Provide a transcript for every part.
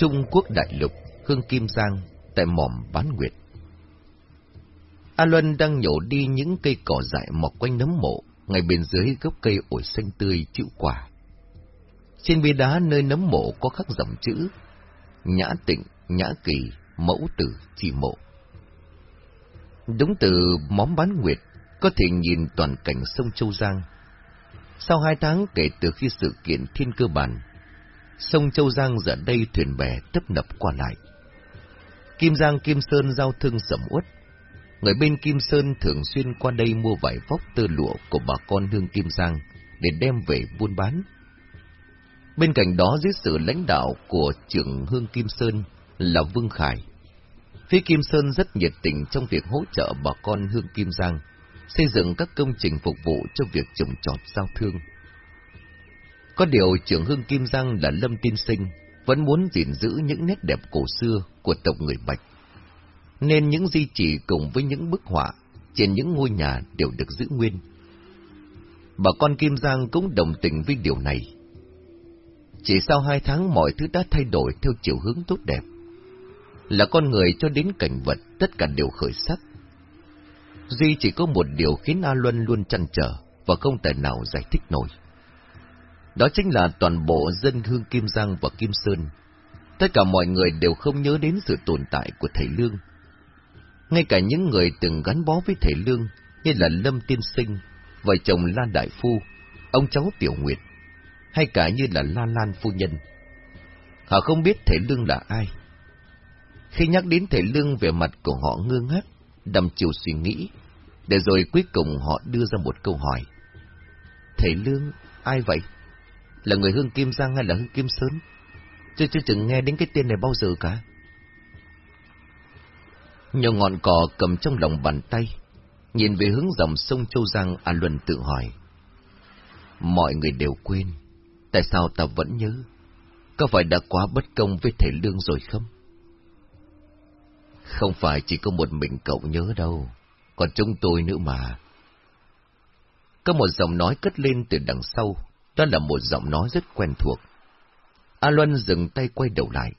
Trung Quốc Đại Lục, Hương Kim Giang, tại mỏm Bán Nguyệt. A Luân đang nhổ đi những cây cỏ dại mọc quanh nấm mộ, ngay bên dưới gốc cây ổi xanh tươi chịu quả. Trên bia đá nơi nấm mộ có khắc dòng chữ Nhã Tịnh, Nhã Kỳ, Mẫu Tử, Chỉ Mộ. Đúng từ móm bán nguyệt, có thể nhìn toàn cảnh sông Châu Giang. Sau hai tháng kể từ khi sự kiện thiên cơ bản, sông Châu Giang giờ đây thuyền bè tấp nập qua lại. Kim Giang, Kim Sơn giao thương sầm uất. Người bên Kim Sơn thường xuyên qua đây mua vải vóc tơ lụa của bà con hương Kim Giang để đem về buôn bán. Bên cạnh đó, dưới sự lãnh đạo của trưởng Hương Kim Sơn là Vương Khải. Phía Kim Sơn rất nhiệt tình trong việc hỗ trợ bà con Hương Kim Giang xây dựng các công trình phục vụ cho việc trồng trọt giao thương. Có điều trưởng Hương Kim Giang là Lâm Tiên Sinh, vẫn muốn gìn giữ những nét đẹp cổ xưa của tộc người Bạch. Nên những di chỉ cùng với những bức họa trên những ngôi nhà đều được giữ nguyên. Bà con Kim Giang cũng đồng tình với điều này. Chỉ sau hai tháng mọi thứ đã thay đổi theo chiều hướng tốt đẹp. Là con người cho đến cảnh vật, tất cả đều khởi sắc. Duy chỉ có một điều khiến A Luân luôn chăn trở và không thể nào giải thích nổi. Đó chính là toàn bộ dân hương Kim Giang và Kim Sơn. Tất cả mọi người đều không nhớ đến sự tồn tại của thầy Lương. Ngay cả những người từng gắn bó với thầy Lương, như là Lâm Tiên Sinh, vợ chồng lan Đại Phu, ông cháu Tiểu Nguyệt, hay cả như là La Lan Phu Nhân. Họ không biết thầy Lương là ai. Khi nhắc đến thầy Lương về mặt của họ ngơ ngác, đầm chiều suy nghĩ, để rồi cuối cùng họ đưa ra một câu hỏi. Thầy Lương, ai vậy? Là người Hương Kim Giang hay là Hương Kim Sơn? Chưa chưa chừng nghe đến cái tên này bao giờ cả. Nhiều ngọn cỏ cầm trong lòng bàn tay, nhìn về hướng dòng sông Châu Giang A Luân tự hỏi. Mọi người đều quên, tại sao ta vẫn nhớ? Có phải đã quá bất công với thể Lương rồi không? Không phải chỉ có một mình cậu nhớ đâu, còn chúng tôi nữa mà. Có một giọng nói cất lên từ đằng sau, đó là một giọng nói rất quen thuộc. A Luân dừng tay quay đầu lại.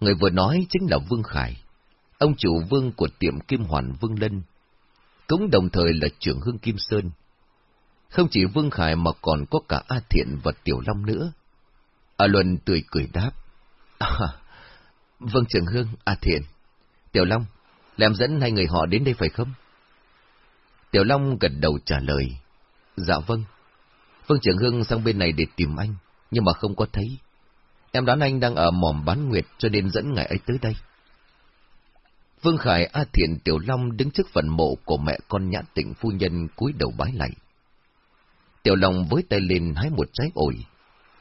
Người vừa nói chính là Vương Khải, ông chủ vương của tiệm Kim Hoàn Vương Lân, cũng đồng thời là trưởng Hương Kim Sơn. Không chỉ Vương Khải mà còn có cả A Thiện và Tiểu Long nữa. A Luân tươi cười đáp. À, vâng trưởng Hương, A Thiện. Tiểu Long, làm dẫn hai người họ đến đây phải không? Tiểu Long gật đầu trả lời. Dạ vâng. Phương Trường Hưng sang bên này để tìm anh, nhưng mà không có thấy. Em đoán anh đang ở mỏm bán nguyệt cho nên dẫn ngài ấy tới đây. Vương Khải A Thiện Tiểu Long đứng trước phần mộ của mẹ con nhã tịnh phu nhân cúi đầu bái lạy. Tiểu Long với tay lên hái một trái ổi.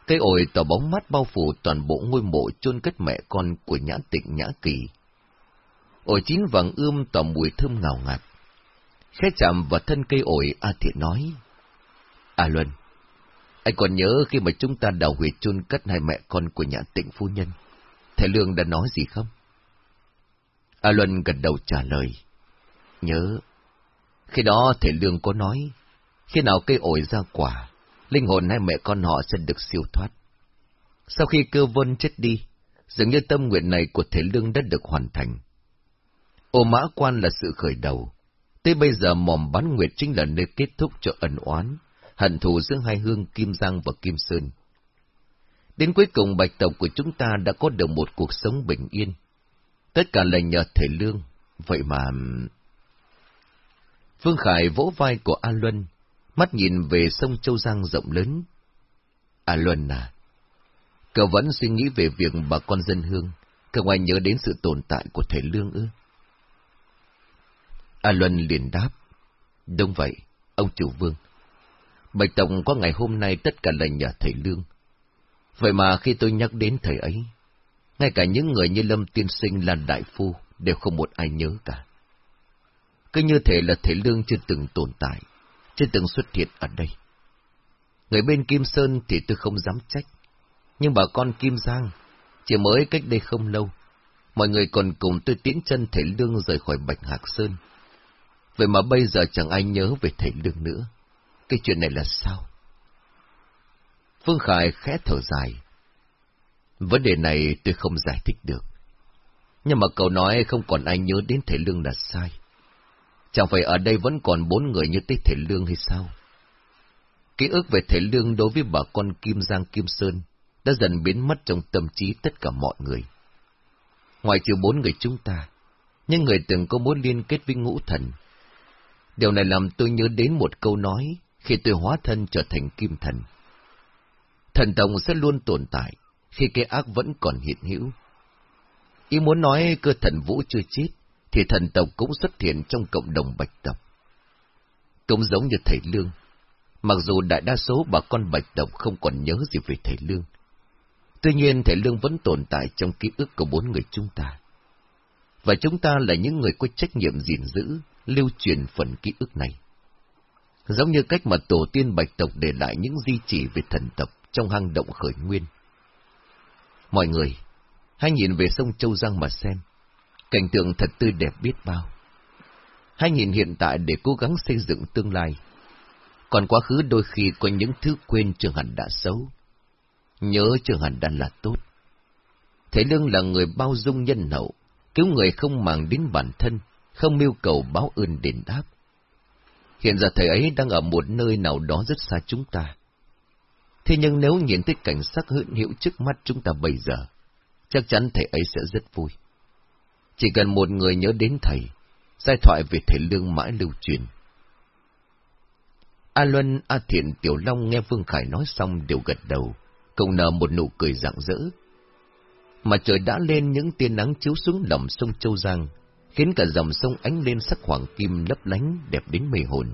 Cây ổi tỏ bóng mát bao phủ toàn bộ ngôi mộ chôn cất mẹ con của nhã tịnh nhã kỳ. Ổi chín vàng ươm tỏ mùi thơm ngào ngạt. Khẽ chạm vào thân cây ổi A Thiện nói. A Luân, anh còn nhớ khi mà chúng ta đào huyệt chôn cất hai mẹ con của nhà tịnh phu nhân, thầy Lương đã nói gì không? A Luân gật đầu trả lời. Nhớ. Khi đó thầy Lương có nói, khi nào cây ổi ra quả, linh hồn hai mẹ con họ sẽ được siêu thoát. Sau khi cơ vân chết đi, dường như tâm nguyện này của thầy Lương đã được hoàn thành. Ô mã quan là sự khởi đầu. Tới bây giờ mòm bán nguyệt chính là nơi kết thúc cho ẩn oán, hận thù giữa hai hương Kim Giang và Kim Sơn. Đến cuối cùng bạch tộc của chúng ta đã có được một cuộc sống bình yên. Tất cả là nhờ thể Lương, vậy mà... phương Khải vỗ vai của A Luân, mắt nhìn về sông Châu Giang rộng lớn. A Luân à, cậu vẫn suy nghĩ về việc bà con dân hương, cậu ai nhớ đến sự tồn tại của thể Lương ư? A Luân liền đáp, đúng vậy, ông chủ vương. Bạch Tổng có ngày hôm nay tất cả là nhờ thầy Lương. Vậy mà khi tôi nhắc đến thầy ấy, ngay cả những người như Lâm Tiên Sinh là đại phu đều không một ai nhớ cả. Cứ như thể là thầy Lương chưa từng tồn tại, chưa từng xuất hiện ở đây. Người bên Kim Sơn thì tôi không dám trách, nhưng bà con Kim Giang, chỉ mới cách đây không lâu, mọi người còn cùng tôi tiến chân thầy Lương rời khỏi Bạch Hạc Sơn. Vậy mà bây giờ chẳng ai nhớ về thầy Lương nữa. Cái chuyện này là sao? Phương Khải khẽ thở dài. Vấn đề này tôi không giải thích được. Nhưng mà cậu nói không còn ai nhớ đến thầy Lương là sai. Chẳng phải ở đây vẫn còn bốn người như tới thầy Lương hay sao? Ký ức về thầy Lương đối với bà con Kim Giang Kim Sơn đã dần biến mất trong tâm trí tất cả mọi người. Ngoài trừ bốn người chúng ta, những người từng có mối liên kết với ngũ thần. Điều này làm tôi nhớ đến một câu nói khi tôi hóa thân trở thành kim thần. Thần đồng sẽ luôn tồn tại khi cái ác vẫn còn hiện hữu. Ý muốn nói cơ thần vũ chưa chết, thì thần tộc cũng xuất hiện trong cộng đồng bạch tộc. Cũng giống như thầy Lương, mặc dù đại đa số bà con bạch tộc không còn nhớ gì về thầy Lương. Tuy nhiên thầy Lương vẫn tồn tại trong ký ức của bốn người chúng ta. Và chúng ta là những người có trách nhiệm gìn giữ, lưu truyền phần ký ức này. Giống như cách mà tổ tiên bạch tộc để lại những di chỉ về thần tộc trong hang động khởi nguyên. Mọi người, hãy nhìn về sông Châu Giang mà xem. Cảnh tượng thật tươi đẹp biết bao. Hãy nhìn hiện tại để cố gắng xây dựng tương lai. Còn quá khứ đôi khi có những thứ quên trường hẳn đã xấu. Nhớ trường hẳn đã là tốt. Thế Lương là người bao dung nhân hậu, cứu người không màng đến bản thân, không mưu cầu báo ơn đền đáp. Hiện giờ thầy ấy đang ở một nơi nào đó rất xa chúng ta. Thế nhưng nếu nhìn thấy cảnh sắc hữu hữu trước mắt chúng ta bây giờ, chắc chắn thầy ấy sẽ rất vui. Chỉ cần một người nhớ đến thầy, giai thoại về thầy lương mãi lưu truyền. A Luân, A Thiện, Tiểu Long nghe Vương Khải nói xong đều gật đầu, cùng nở một nụ cười rạng rỡ. Mà trời đã lên những tia nắng chiếu xuống lòng sông Châu Giang, khiến cả dòng sông ánh lên sắc hoàng kim lấp lánh đẹp đến mê hồn.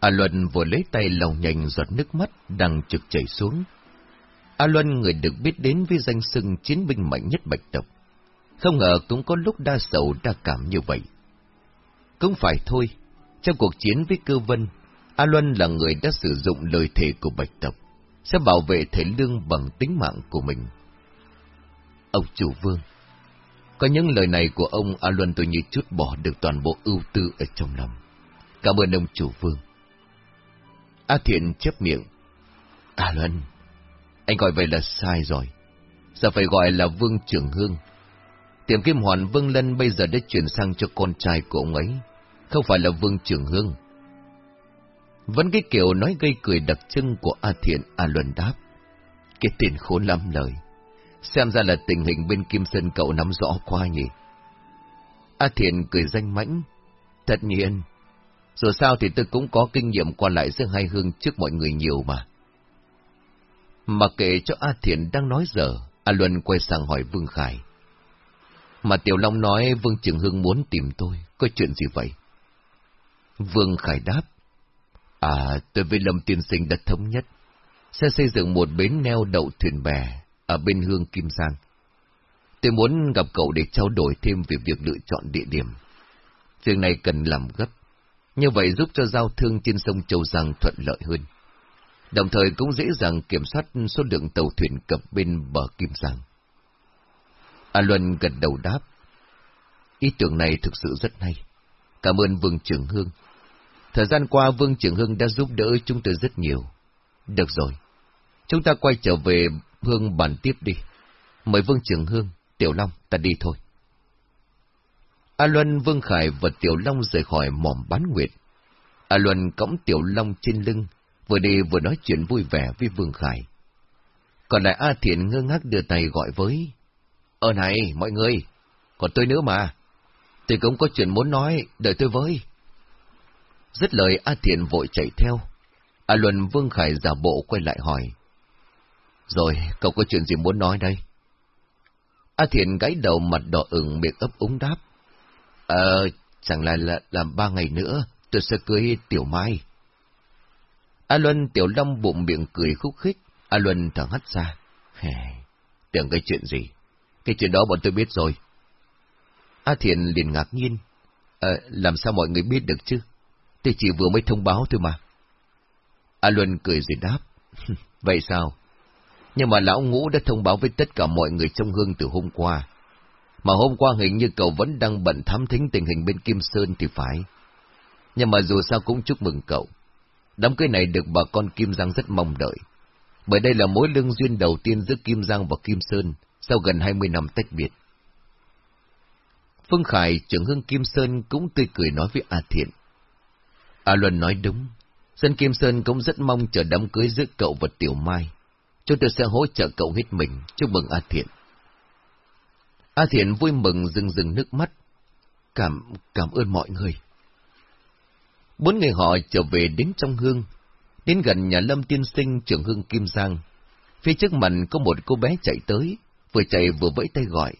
A Luân vừa lấy tay lau nhanh giọt nước mắt đang trực chảy xuống. A Luân người được biết đến với danh xưng chiến binh mạnh nhất bạch tộc. Không ngờ cũng có lúc đa sầu đa cảm như vậy. Cũng phải thôi, trong cuộc chiến với cơ vân, A Luân là người đã sử dụng lời thề của bạch tộc, sẽ bảo vệ thể lương bằng tính mạng của mình. Ông chủ vương, có những lời này của ông A Luân tôi như chút bỏ được toàn bộ ưu tư ở trong lòng. Cảm ơn ông chủ vương. A Thiện chép miệng. A Luân, anh gọi vậy là sai rồi. Giờ phải gọi là Vương Trường Hương. Tiệm kim hoàn Vương Lân bây giờ đã chuyển sang cho con trai của ông ấy, không phải là Vương Trường Hương. Vẫn cái kiểu nói gây cười đặc trưng của A Thiện A Luân đáp. Cái tiền khốn lắm lời. Xem ra là tình hình bên Kim Sơn cậu nắm rõ qua nhỉ. A Thiện cười danh mãnh. Tất nhiên, dù sao thì tôi cũng có kinh nghiệm qua lại giữa hai hương trước mọi người nhiều mà. Mà kệ cho A Thiện đang nói giờ, A Luân quay sang hỏi Vương Khải. Mà Tiểu Long nói Vương Trường Hưng muốn tìm tôi, có chuyện gì vậy? Vương Khải đáp. À, tôi với Lâm Tiên Sinh đã thống nhất, sẽ xây dựng một bến neo đậu thuyền bè ở bên hương Kim Giang. Tôi muốn gặp cậu để trao đổi thêm về việc lựa chọn địa điểm. Việc này cần làm gấp, như vậy giúp cho giao thương trên sông Châu Giang thuận lợi hơn. Đồng thời cũng dễ dàng kiểm soát số lượng tàu thuyền cập bên bờ Kim Giang. A Luân gật đầu đáp. Ý tưởng này thực sự rất hay. Cảm ơn Vương Trường Hương. Thời gian qua Vương Trường Hương đã giúp đỡ chúng tôi rất nhiều. Được rồi. Chúng ta quay trở về Hương bàn tiếp đi. Mời Vương Trường Hương, Tiểu Long, ta đi thôi. A Luân, Vương Khải và Tiểu Long rời khỏi mỏm bán nguyệt. A Luân cõng Tiểu Long trên lưng, vừa đi vừa nói chuyện vui vẻ với Vương Khải. Còn lại A Thiện ngơ ngác đưa tay gọi với. Ờ này, mọi người, còn tôi nữa mà. Tôi cũng có chuyện muốn nói, đợi tôi với. Dứt lời A Thiện vội chạy theo. A Luân Vương Khải giả bộ quay lại hỏi. Rồi, cậu có chuyện gì muốn nói đây? A Thiện gãy đầu mặt đỏ ửng miệng ấp úng đáp. Ờ, chẳng là, là làm ba ngày nữa, tôi sẽ cưới Tiểu Mai. A Luân Tiểu Long bụng miệng cười khúc khích, A Luân thở hắt ra. Tưởng cái chuyện gì? Cái chuyện đó bọn tôi biết rồi. A Thiện liền ngạc nhiên. Ờ, làm sao mọi người biết được chứ? Tôi chỉ vừa mới thông báo thôi mà. A Luân cười rồi đáp. Vậy sao? Nhưng mà lão ngũ đã thông báo với tất cả mọi người trong hương từ hôm qua. Mà hôm qua hình như cậu vẫn đang bận thám thính tình hình bên Kim Sơn thì phải. Nhưng mà dù sao cũng chúc mừng cậu. Đám cưới này được bà con Kim Giang rất mong đợi, bởi đây là mối lương duyên đầu tiên giữa Kim Giang và Kim Sơn sau gần 20 năm tách biệt. Phương Khải, trưởng hương Kim Sơn cũng tươi cười nói với A Thiện. A Luân nói đúng, dân Kim Sơn cũng rất mong chờ đám cưới giữa cậu và Tiểu Mai. Chúng tôi sẽ hỗ trợ cậu hết mình, chúc mừng A Thiện. A Thiện vui mừng rừng rừng nước mắt. Cảm, cảm ơn mọi người. Bốn người họ trở về đến trong hương, đến gần nhà Lâm Tiên Sinh trưởng hương Kim Giang. Phía trước mặt có một cô bé chạy tới, vừa chạy vừa vẫy tay gọi.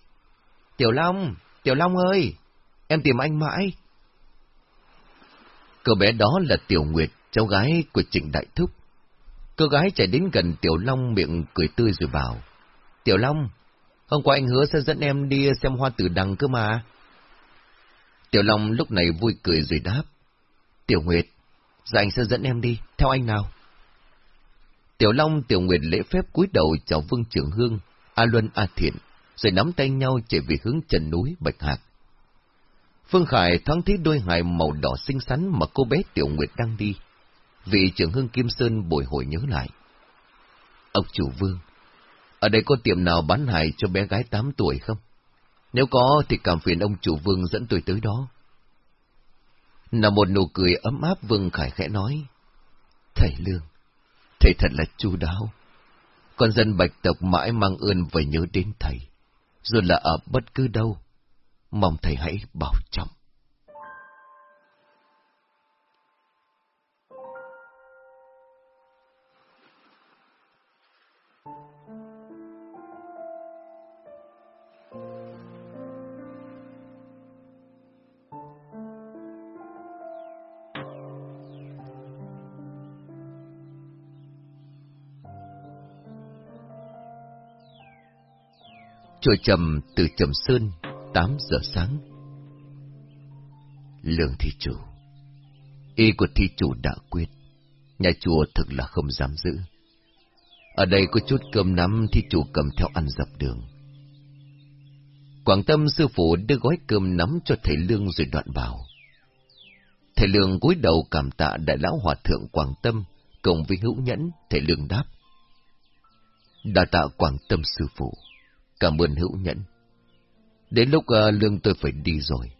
Tiểu Long, Tiểu Long ơi, em tìm anh mãi. Cô bé đó là Tiểu Nguyệt, cháu gái của Trịnh Đại Thúc. Cô gái chạy đến gần Tiểu Long miệng cười tươi rồi bảo. Tiểu Long, hôm qua anh hứa sẽ dẫn em đi xem hoa tử đằng cơ mà. Tiểu Long lúc này vui cười rồi đáp. Tiểu Nguyệt, giờ anh sẽ dẫn em đi, theo anh nào. Tiểu Long, Tiểu Nguyệt lễ phép cúi đầu chào Vương Trường Hương, A Luân, A Thiện, rồi nắm tay nhau chạy về hướng chân núi Bạch Hạc. Phương Khải thoáng thấy đôi hài màu đỏ xinh xắn mà cô bé Tiểu Nguyệt đang đi. Vị trưởng hương Kim Sơn bồi hồi nhớ lại. Ông chủ Vương, ở đây có tiệm nào bán hài cho bé gái 8 tuổi không? Nếu có thì cảm phiền ông chủ Vương dẫn tôi tới đó. Là một nụ cười ấm áp Vương Khải khẽ nói. Thầy Lương, thầy thật là chu đáo. Con dân bạch tộc mãi mang ơn và nhớ đến thầy, dù là ở bất cứ đâu. Mong thầy hãy bảo trọng. Chùa Trầm từ Trầm Sơn, 8 giờ sáng. Lương thị chủ Ý của thị chủ đã quyết, nhà chùa thực là không dám giữ. Ở đây có chút cơm nắm thị chủ cầm theo ăn dọc đường. Quảng Tâm sư phụ đưa gói cơm nắm cho thầy Lương rồi đoạn bảo. Thầy Lương cúi đầu cảm tạ đại lão hòa thượng Quảng Tâm, cùng với hữu nhẫn, thầy Lương đáp. Đà tạ Quảng Tâm sư phụ. Cảm ơn hữu nhẫn. Đến lúc uh, lương tôi phải đi rồi.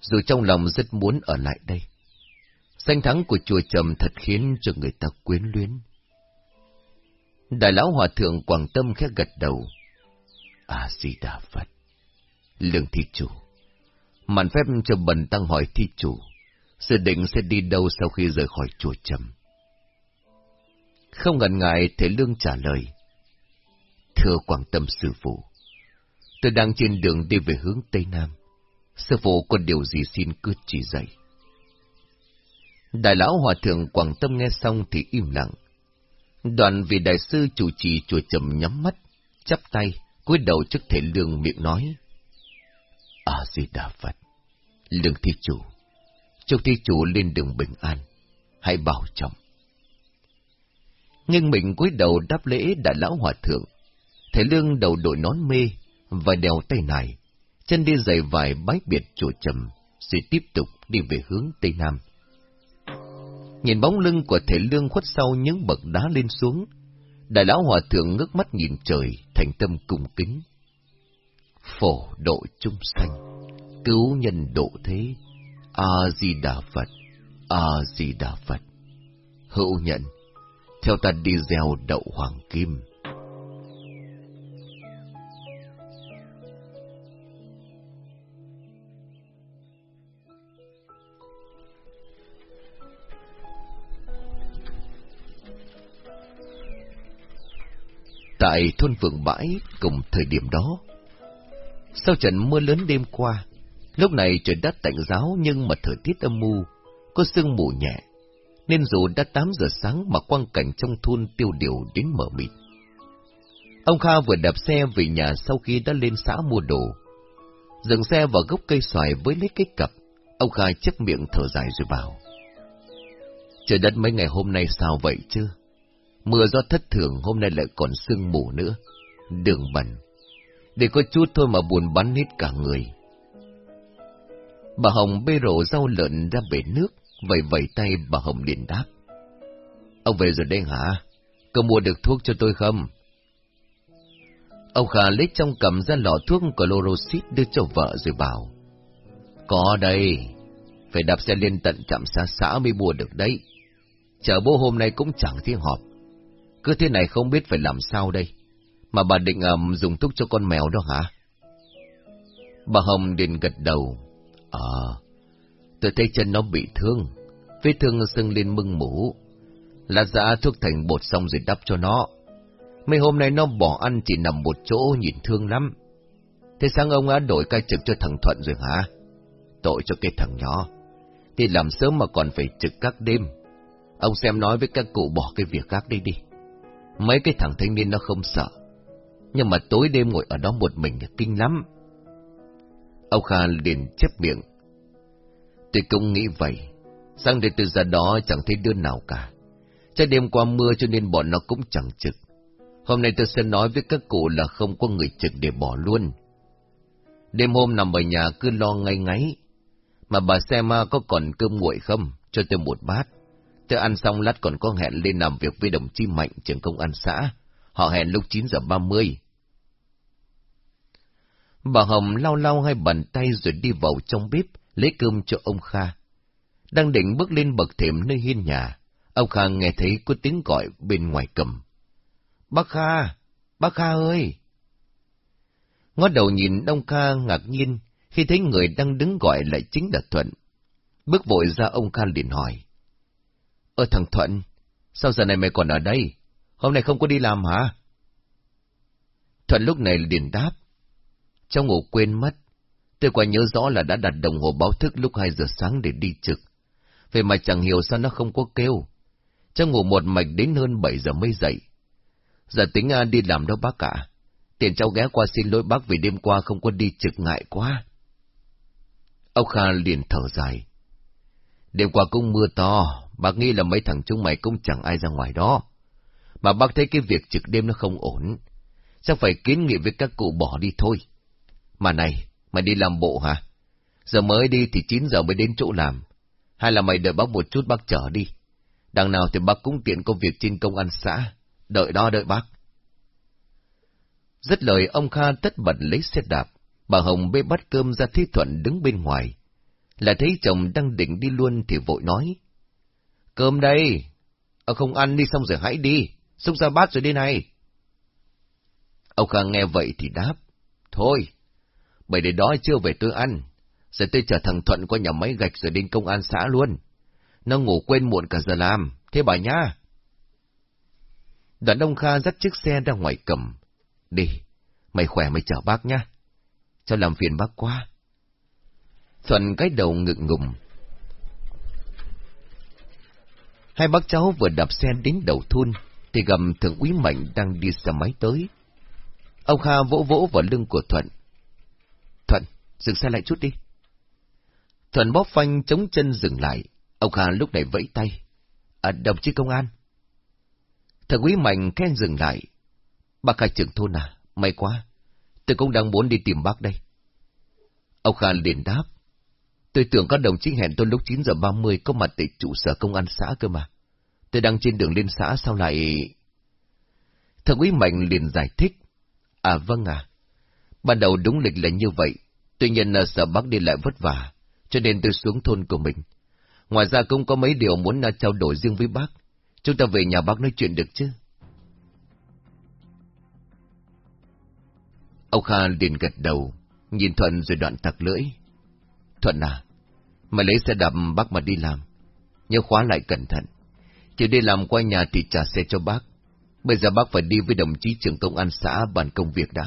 Dù trong lòng rất muốn ở lại đây. Danh thắng của chùa Trầm thật khiến cho người ta quyến luyến. Đại lão hòa thượng Quảng Tâm khẽ gật đầu. A-di-đà Phật. Lương thi chủ. Màn phép cho bần tăng hỏi thi chủ. Sự định sẽ đi đâu sau khi rời khỏi chùa Trầm. Không ngần ngại, Thế Lương trả lời. Thưa Quảng Tâm Sư Phụ, Tôi đang trên đường đi về hướng Tây Nam. Sư phụ có điều gì xin cứ chỉ dạy. Đại lão hòa thượng Quảng Tâm nghe xong thì im lặng. Đoàn vị đại sư chủ trì chùa trầm nhắm mắt, chắp tay, cúi đầu trước thể lương miệng nói. A-di-đà Phật, lương thi chủ, chúc thi chủ lên đường bình an, hãy bảo trọng. Nhưng mình cúi đầu đáp lễ đại lão hòa thượng, thể lương đầu đội nón mê, và đèo tay này, chân đi giày vài bái biệt chùa trầm, rồi tiếp tục đi về hướng Tây Nam. Nhìn bóng lưng của thể lương khuất sau những bậc đá lên xuống, đại lão hòa thượng ngước mắt nhìn trời, thành tâm cung kính. Phổ độ chúng sanh, cứu nhân độ thế, A-di-đà Phật, A-di-đà Phật. Hữu nhận, theo ta đi gieo đậu hoàng kim. Tại thôn vườn bãi cùng thời điểm đó. Sau trận mưa lớn đêm qua, lúc này trời đất tạnh giáo nhưng mà thời tiết âm mưu, có sương mù nhẹ, nên dù đã 8 giờ sáng mà quang cảnh trong thôn tiêu điều đến mở mịt. Ông Kha vừa đạp xe về nhà sau khi đã lên xã mua đồ. Dừng xe vào gốc cây xoài với lấy cái cặp, ông Kha chấp miệng thở dài rồi bảo. Trời đất mấy ngày hôm nay sao vậy chứ? Mưa do thất thường hôm nay lại còn sương mù nữa. Đường bẩn. Để có chút thôi mà buồn bắn hết cả người. Bà Hồng bê rổ rau lợn ra bể nước, vẩy vẩy tay bà Hồng liền đáp. Ông về rồi đây hả? Có mua được thuốc cho tôi không? Ông Khả lấy trong cầm ra lọ thuốc chloroxid đưa cho vợ rồi bảo. Có đây, phải đạp xe lên tận trạm xa xã mới mua được đấy. Chờ bố hôm nay cũng chẳng thấy họp. Cứ thế này không biết phải làm sao đây. Mà bà định um, dùng thuốc cho con mèo đó hả? Bà Hồng liền gật đầu. Ờ, tôi thấy chân nó bị thương. Vết thương sưng lên mưng mủ. Là ra thuốc thành bột xong rồi đắp cho nó. Mấy hôm nay nó bỏ ăn chỉ nằm một chỗ nhìn thương lắm. Thế sáng ông đã đổi ca trực cho thằng Thuận rồi hả? Tội cho cái thằng nhỏ. Thì làm sớm mà còn phải trực các đêm. Ông xem nói với các cụ bỏ cái việc khác đi đi. Mấy cái thằng thanh niên nó không sợ. Nhưng mà tối đêm ngồi ở đó một mình kinh lắm. Ông Kha liền chép miệng. Tôi cũng nghĩ vậy. Sang đến từ giờ đó chẳng thấy đứa nào cả. Chắc đêm qua mưa cho nên bọn nó cũng chẳng trực. Hôm nay tôi sẽ nói với các cụ là không có người trực để bỏ luôn. Đêm hôm nằm ở nhà cứ lo ngay ngáy. Mà bà xem có còn cơm nguội không? Cho tôi một bát. Tớ ăn xong lát còn có hẹn lên làm việc với đồng chí Mạnh trưởng công an xã. Họ hẹn lúc 9 giờ 30. Bà Hồng lau lau hai bàn tay rồi đi vào trong bếp, lấy cơm cho ông Kha. Đang định bước lên bậc thềm nơi hiên nhà, ông Kha nghe thấy có tiếng gọi bên ngoài cầm. Bác Kha! Bác Kha ơi! Ngó đầu nhìn ông Kha ngạc nhiên khi thấy người đang đứng gọi lại chính là Thuận. Bước vội ra ông Kha liền hỏi. Ơ thằng Thuận, sao giờ này mày còn ở đây? Hôm nay không có đi làm hả? Thuận lúc này liền đáp. Trong ngủ quên mất, tôi quả nhớ rõ là đã đặt đồng hồ báo thức lúc 2 giờ sáng để đi trực. Vậy mà chẳng hiểu sao nó không có kêu. Trong ngủ một mạch đến hơn 7 giờ mới dậy. Giờ tính à, đi làm đâu bác cả. Tiền cháu ghé qua xin lỗi bác vì đêm qua không có đi trực ngại quá. Ông Kha liền thở dài. Đêm qua cũng mưa to, bác nghĩ là mấy thằng chúng mày cũng chẳng ai ra ngoài đó. Mà bác thấy cái việc trực đêm nó không ổn. Chắc phải kiến nghị với các cụ bỏ đi thôi. Mà này, mày đi làm bộ hả? Giờ mới đi thì 9 giờ mới đến chỗ làm. Hay là mày đợi bác một chút bác chở đi. Đằng nào thì bác cũng tiện công việc trên công an xã. Đợi đó đợi bác. Rất lời ông Kha tất bật lấy xe đạp. Bà Hồng bê bắt cơm ra thi thuận đứng bên ngoài. Là thấy chồng đang định đi luôn thì vội nói. Cơm đây. Ông không ăn đi xong rồi hãy đi. Xúc ra bát rồi đi này. Ông Kha nghe vậy thì đáp. Thôi, bởi để đó chưa về tôi ăn. sẽ tôi chở thằng Thuận qua nhà máy gạch rồi đến công an xã luôn. Nó ngủ quên muộn cả giờ làm. Thế bà nhá. Đoạn ông Kha dắt chiếc xe ra ngoài cầm. Đi, mày khỏe mày chở bác nhá. Cho làm phiền bác quá. Thuận cái đầu ngực ngùng. Hai bác cháu vừa đạp xe đến đầu thôn, thì gầm thượng úy Mạnh đang đi xe máy tới. Ông Kha vỗ vỗ vào lưng của Thuận. Thuận, dừng xe lại chút đi. Thuận bóp phanh chống chân dừng lại. Ông Kha lúc này vẫy tay. À, đồng chí công an. Thượng úy Mạnh khen dừng lại. Bác khai trưởng thôn à, may quá. Tôi cũng đang muốn đi tìm bác đây. Ông Kha liền đáp. Tôi tưởng các đồng chí hẹn tôi lúc 9 giờ 30 có mặt tại trụ sở công an xã cơ mà. Tôi đang trên đường lên xã sao lại... Thượng úy Mạnh liền giải thích. À vâng à. Ban đầu đúng lịch là như vậy. Tuy nhiên là sợ bác đi lại vất vả, cho nên tôi xuống thôn của mình. Ngoài ra cũng có mấy điều muốn à, trao đổi riêng với bác. Chúng ta về nhà bác nói chuyện được chứ? Ông Kha liền gật đầu, nhìn Thuận rồi đoạn tặc lưỡi. Thuận à, mày lấy xe đạp bác mà đi làm. Nhớ khóa lại cẩn thận. Chỉ đi làm qua nhà thì trả xe cho bác. Bây giờ bác phải đi với đồng chí trưởng công an xã bàn công việc đã.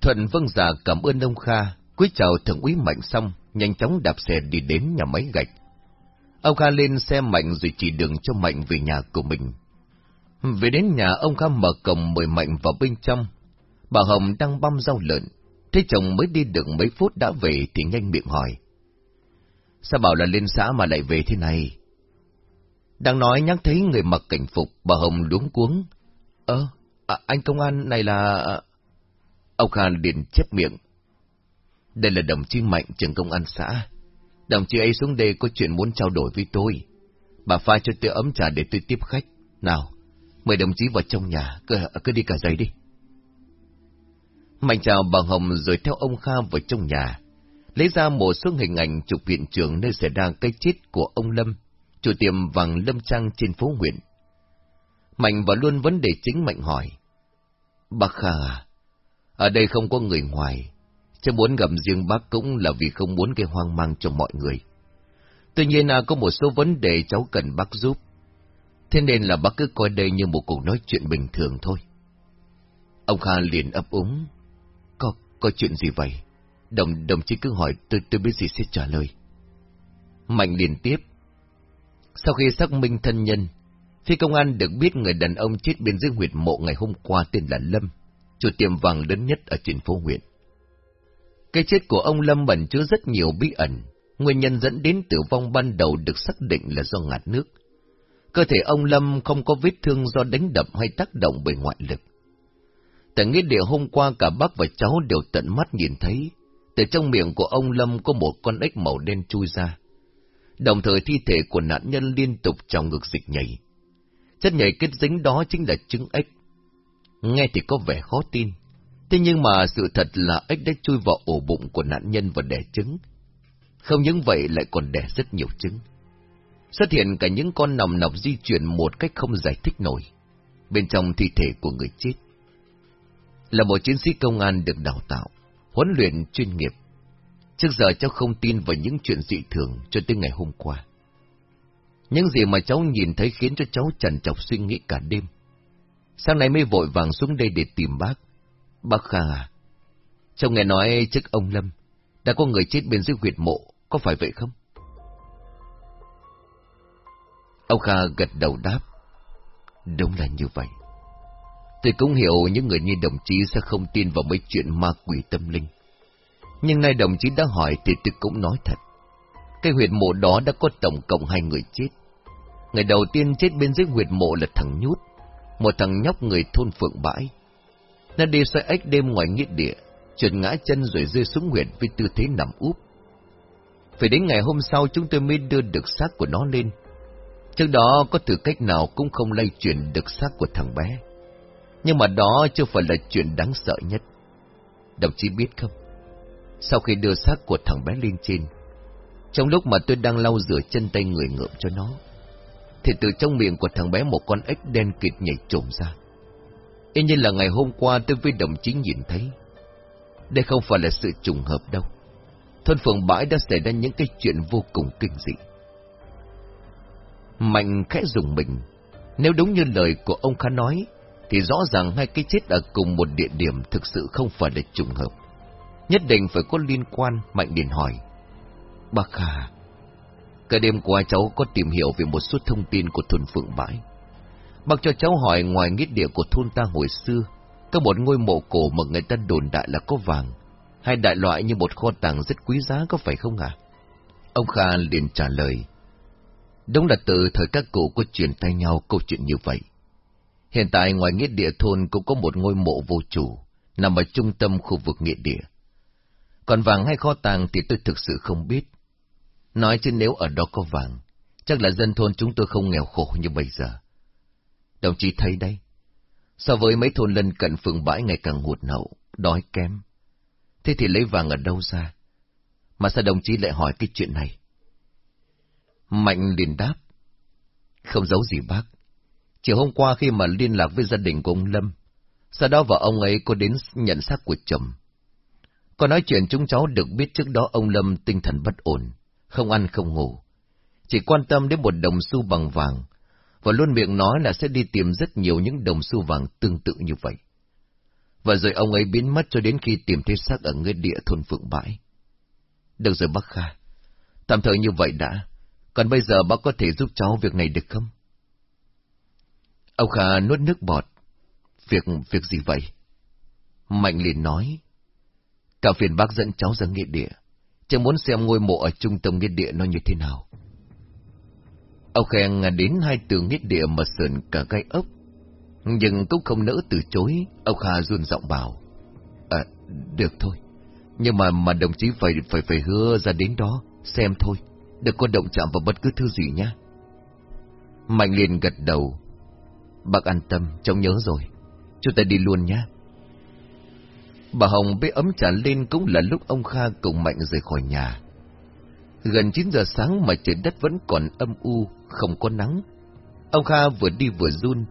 Thuận vâng giả dạ cảm ơn ông Kha, cúi chào thượng úy Mạnh xong, nhanh chóng đạp xe đi đến nhà máy gạch. Ông Kha lên xe Mạnh rồi chỉ đường cho Mạnh về nhà của mình. Về đến nhà ông Kha mở cổng mời Mạnh vào bên trong. Bà Hồng đang băm rau lợn, thấy chồng mới đi được mấy phút đã về thì nhanh miệng hỏi. Sao bảo là lên xã mà lại về thế này? Đang nói nhắc thấy người mặc cảnh phục, bà Hồng luống cuống. Ơ, à, anh công an này là... À, Ông Kha liền chép miệng. Đây là đồng chí Mạnh trường công an xã. Đồng chí ấy xuống đây có chuyện muốn trao đổi với tôi. Bà pha cho tôi ấm trà để tôi tiếp khách. Nào, mời đồng chí vào trong nhà, cứ, cứ đi cả giấy đi. Mạnh chào bà Hồng rồi theo ông Kha vào trong nhà, lấy ra một số hình ảnh chụp viện trường nơi xảy ra cái chết của ông Lâm, chủ tiệm vàng Lâm Trang trên phố huyện. Mạnh và luôn vấn đề chính Mạnh hỏi. Bác Kha à, ở đây không có người ngoài, chứ muốn gặp riêng bác cũng là vì không muốn gây hoang mang cho mọi người. Tuy nhiên à, có một số vấn đề cháu cần bác giúp. Thế nên là bác cứ coi đây như một cuộc nói chuyện bình thường thôi. Ông Kha liền ấp úng. Có, chuyện gì vậy? Đồng, đồng chí cứ hỏi tôi, tôi biết gì sẽ trả lời. Mạnh liền tiếp. Sau khi xác minh thân nhân, Phi công an được biết người đàn ông chết bên dưới huyệt mộ ngày hôm qua tên là Lâm, chủ tiệm vàng lớn nhất ở trên phố huyện. Cái chết của ông Lâm bẩn chứa rất nhiều bí ẩn, nguyên nhân dẫn đến tử vong ban đầu được xác định là do ngạt nước. Cơ thể ông Lâm không có vết thương do đánh đập hay tác động bởi ngoại lực. Tại nghĩa địa hôm qua cả bác và cháu đều tận mắt nhìn thấy, từ trong miệng của ông Lâm có một con ếch màu đen chui ra. Đồng thời thi thể của nạn nhân liên tục trong ngực dịch nhảy. Chất nhảy kết dính đó chính là trứng ếch. Nghe thì có vẻ khó tin, thế nhưng mà sự thật là ếch đã chui vào ổ bụng của nạn nhân và đẻ trứng. Không những vậy lại còn đẻ rất nhiều trứng. Xuất hiện cả những con nòng nọc di chuyển một cách không giải thích nổi, bên trong thi thể của người chết. Là một chiến sĩ công an được đào tạo, huấn luyện chuyên nghiệp. Trước giờ cháu không tin vào những chuyện dị thường cho tới ngày hôm qua. Những gì mà cháu nhìn thấy khiến cho cháu trần trọc suy nghĩ cả đêm. Sáng nay mới vội vàng xuống đây để tìm bác. Bác Kha à, cháu nghe nói trước ông Lâm, đã có người chết bên dưới huyệt mộ, có phải vậy không? Ông Kha gật đầu đáp. Đúng là như vậy. Tôi cũng hiểu những người như đồng chí sẽ không tin vào mấy chuyện ma quỷ tâm linh. Nhưng nay đồng chí đã hỏi thì tôi cũng nói thật. Cái huyệt mộ đó đã có tổng cộng hai người chết. Người đầu tiên chết bên dưới huyệt mộ là thằng Nhút, một thằng nhóc người thôn Phượng Bãi. Nó đi xoay ếch đêm ngoài nghĩa địa, trượt ngã chân rồi rơi xuống huyệt với tư thế nằm úp. Phải đến ngày hôm sau chúng tôi mới đưa được xác của nó lên. Trước đó có thử cách nào cũng không lây chuyển được xác của thằng bé. Nhưng mà đó chưa phải là chuyện đáng sợ nhất. Đồng chí biết không? Sau khi đưa xác của thằng bé lên trên, trong lúc mà tôi đang lau rửa chân tay người ngượm cho nó, thì từ trong miệng của thằng bé một con ếch đen kịt nhảy trồm ra. Y như là ngày hôm qua tôi với đồng chí nhìn thấy. Đây không phải là sự trùng hợp đâu. Thôn phường bãi đã xảy ra những cái chuyện vô cùng kinh dị. Mạnh khẽ dùng mình. Nếu đúng như lời của ông Khá nói, thì rõ ràng hai cái chết ở cùng một địa điểm thực sự không phải là trùng hợp. Nhất định phải có liên quan, Mạnh liền hỏi. Bác Kha, Cả đêm qua cháu có tìm hiểu về một số thông tin của thôn Phượng Bãi. Bác cho cháu hỏi ngoài nghĩa địa của thôn ta hồi xưa, có một ngôi mộ cổ mà người ta đồn đại là có vàng, hay đại loại như một kho tàng rất quý giá có phải không ạ? Ông Kha liền trả lời. Đúng là từ thời các cụ có truyền tay nhau câu chuyện như vậy. Hiện tại ngoài nghĩa địa thôn cũng có một ngôi mộ vô chủ, nằm ở trung tâm khu vực nghĩa địa. Còn vàng hay kho tàng thì tôi thực sự không biết. Nói chứ nếu ở đó có vàng, chắc là dân thôn chúng tôi không nghèo khổ như bây giờ. Đồng chí thấy đây, so với mấy thôn lân cận phường bãi ngày càng hụt hậu, đói kém. Thế thì lấy vàng ở đâu ra? Mà sao đồng chí lại hỏi cái chuyện này? Mạnh liền đáp. Không giấu gì bác. Chiều hôm qua khi mà liên lạc với gia đình của ông Lâm, sau đó vợ ông ấy có đến nhận xác của chồng. Có nói chuyện chúng cháu được biết trước đó ông Lâm tinh thần bất ổn, không ăn không ngủ, chỉ quan tâm đến một đồng xu bằng vàng, và luôn miệng nói là sẽ đi tìm rất nhiều những đồng xu vàng tương tự như vậy. Và rồi ông ấy biến mất cho đến khi tìm thấy xác ở ngay địa thôn Phượng Bãi. Được rồi bác Kha, tạm thời như vậy đã, còn bây giờ bác có thể giúp cháu việc này được không? Ông Kha nuốt nước bọt. Việc, việc gì vậy? Mạnh liền nói. Cả phiền bác dẫn cháu ra nghĩa địa. Chẳng muốn xem ngôi mộ ở trung tâm nghĩa địa nó như thế nào. Ông khen đến hai từ nghĩa địa mà sườn cả gai ốc. Nhưng cũng không nỡ từ chối, ông Kha run giọng bảo. À, được thôi. Nhưng mà mà đồng chí phải phải phải hứa ra đến đó, xem thôi. Đừng có động chạm vào bất cứ thứ gì nhá. Mạnh liền gật đầu. Bác an tâm, cháu nhớ rồi. Chúng ta đi luôn nhé. Bà Hồng bế ấm trà lên cũng là lúc ông Kha cùng Mạnh rời khỏi nhà. Gần 9 giờ sáng mà trời đất vẫn còn âm u, không có nắng. Ông Kha vừa đi vừa run,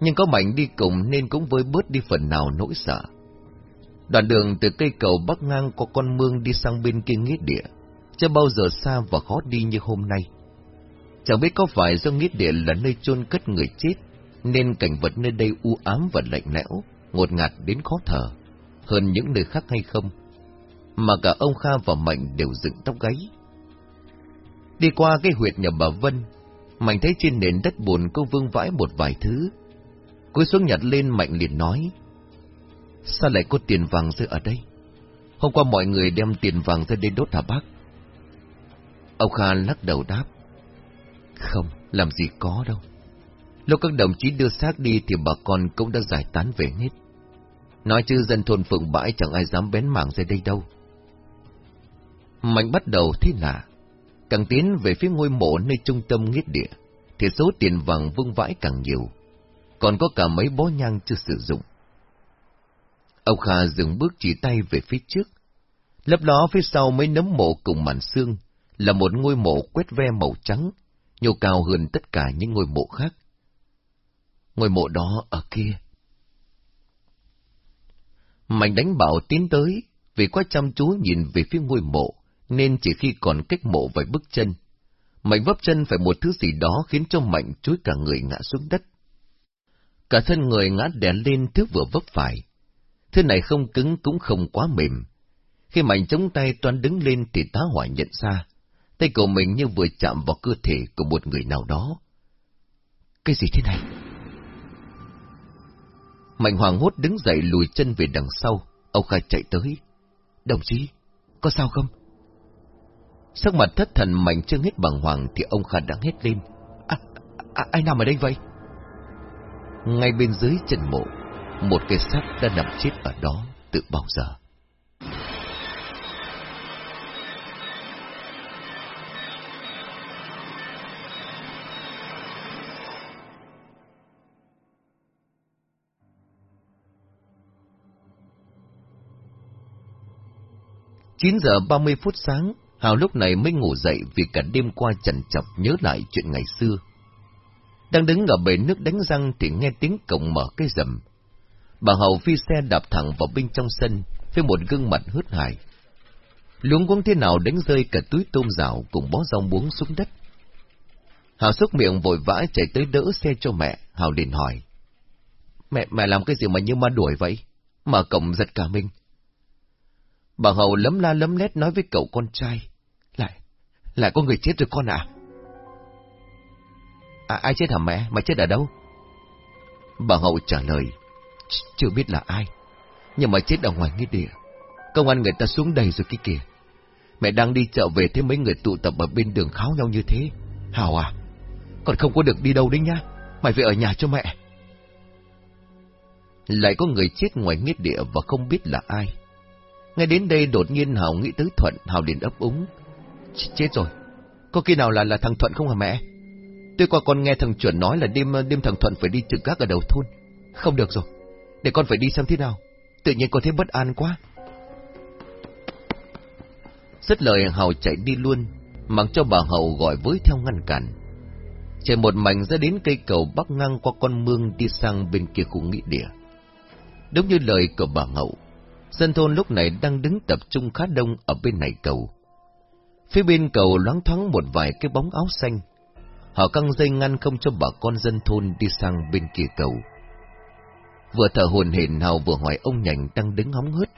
nhưng có Mạnh đi cùng nên cũng với bớt đi phần nào nỗi sợ. Đoạn đường từ cây cầu bắc ngang qua con mương đi sang bên kia nghĩa địa, chưa bao giờ xa và khó đi như hôm nay. Chẳng biết có phải do nghĩa địa là nơi chôn cất người chết, nên cảnh vật nơi đây u ám và lạnh lẽo, ngột ngạt đến khó thở, hơn những nơi khác hay không. Mà cả ông Kha và Mạnh đều dựng tóc gáy. Đi qua cái huyệt nhà bà Vân, Mạnh thấy trên nền đất bùn có vương vãi một vài thứ. Cúi xuống nhặt lên Mạnh liền nói, Sao lại có tiền vàng rơi ở đây? Hôm qua mọi người đem tiền vàng ra đây đốt hả bác? Ông Kha lắc đầu đáp. Không, làm gì có đâu. Lúc các đồng chí đưa xác đi thì bà con cũng đã giải tán về hết. Nói chứ dân thôn phượng bãi chẳng ai dám bén mảng ra đây đâu. Mạnh bắt đầu thế lạ. Càng tiến về phía ngôi mộ nơi trung tâm nghĩa địa, thì số tiền vàng vương vãi càng nhiều. Còn có cả mấy bó nhang chưa sử dụng. Ông Kha dừng bước chỉ tay về phía trước. Lấp ló phía sau mấy nấm mộ cùng màn xương là một ngôi mộ quét ve màu trắng, nhô cao hơn tất cả những ngôi mộ khác. Ngôi mộ đó ở kia. Mạnh đánh bảo tiến tới, vì quá chăm chú nhìn về phía ngôi mộ, nên chỉ khi còn cách mộ vài bước chân, Mạnh vấp chân phải một thứ gì đó khiến cho Mạnh chối cả người ngã xuống đất. Cả thân người ngã đè lên thứ vừa vấp phải. Thứ này không cứng cũng không quá mềm. Khi Mạnh chống tay toan đứng lên thì tá hỏa nhận ra, tay của mình như vừa chạm vào cơ thể của một người nào đó. Cái gì thế này? Mạnh hoàng hốt đứng dậy lùi chân về đằng sau, ông Khai chạy tới. Đồng chí, có sao không? Sắc mặt thất thần Mạnh chưa hết bằng hoàng thì ông Kha đã hét lên. À, à, ai nằm ở đây vậy? Ngay bên dưới chân mộ, một cái xác đã nằm chết ở đó từ bao giờ. 9 giờ 30 phút sáng, Hào lúc này mới ngủ dậy vì cả đêm qua chần chọc nhớ lại chuyện ngày xưa. Đang đứng ở bể nước đánh răng thì nghe tiếng cổng mở cái rầm. Bà Hầu phi xe đạp thẳng vào bên trong sân với một gương mặt hớt hải. Luống cuống thế nào đánh rơi cả túi tôm rào cùng bó rau muống xuống đất. Hào xúc miệng vội vã chạy tới đỡ xe cho mẹ, Hào liền hỏi. Mẹ, mẹ làm cái gì mà như ma đuổi vậy? Mở cổng giật cả mình. Bà Hầu lấm la lấm lét nói với cậu con trai. Lại, lại có người chết rồi con à? à ai chết hả mẹ? Mà chết ở đâu? Bà Hậu trả lời. Chưa biết là ai. Nhưng mà chết ở ngoài nghĩa địa. Công an người ta xuống đầy rồi kia kìa. Mẹ đang đi chợ về thấy mấy người tụ tập ở bên đường kháo nhau như thế. Hào à, còn không có được đi đâu đấy nhá. Mày về ở nhà cho mẹ. Lại có người chết ngoài nghĩa địa và không biết là ai. Ngay đến đây đột nhiên Hào nghĩ tới Thuận, Hào liền ấp úng. Ch chết rồi, có khi nào là là thằng Thuận không hả mẹ? Tôi qua con nghe thằng chuẩn nói là đêm đêm thằng Thuận phải đi trực gác ở đầu thôn. Không được rồi, để con phải đi xem thế nào. Tự nhiên con thấy bất an quá. Rất lời Hào chạy đi luôn, mặc cho bà Hậu gọi với theo ngăn cản. Chạy một mảnh ra đến cây cầu bắc ngang qua con mương đi sang bên kia khu nghĩa địa. Đúng như lời của bà Hậu, Dân thôn lúc này đang đứng tập trung khá đông ở bên này cầu. Phía bên cầu loáng thoáng một vài cái bóng áo xanh. Họ căng dây ngăn không cho bà con dân thôn đi sang bên kia cầu. Vừa thở hồn hển Hào vừa hỏi ông Nhành đang đứng hóng hớt.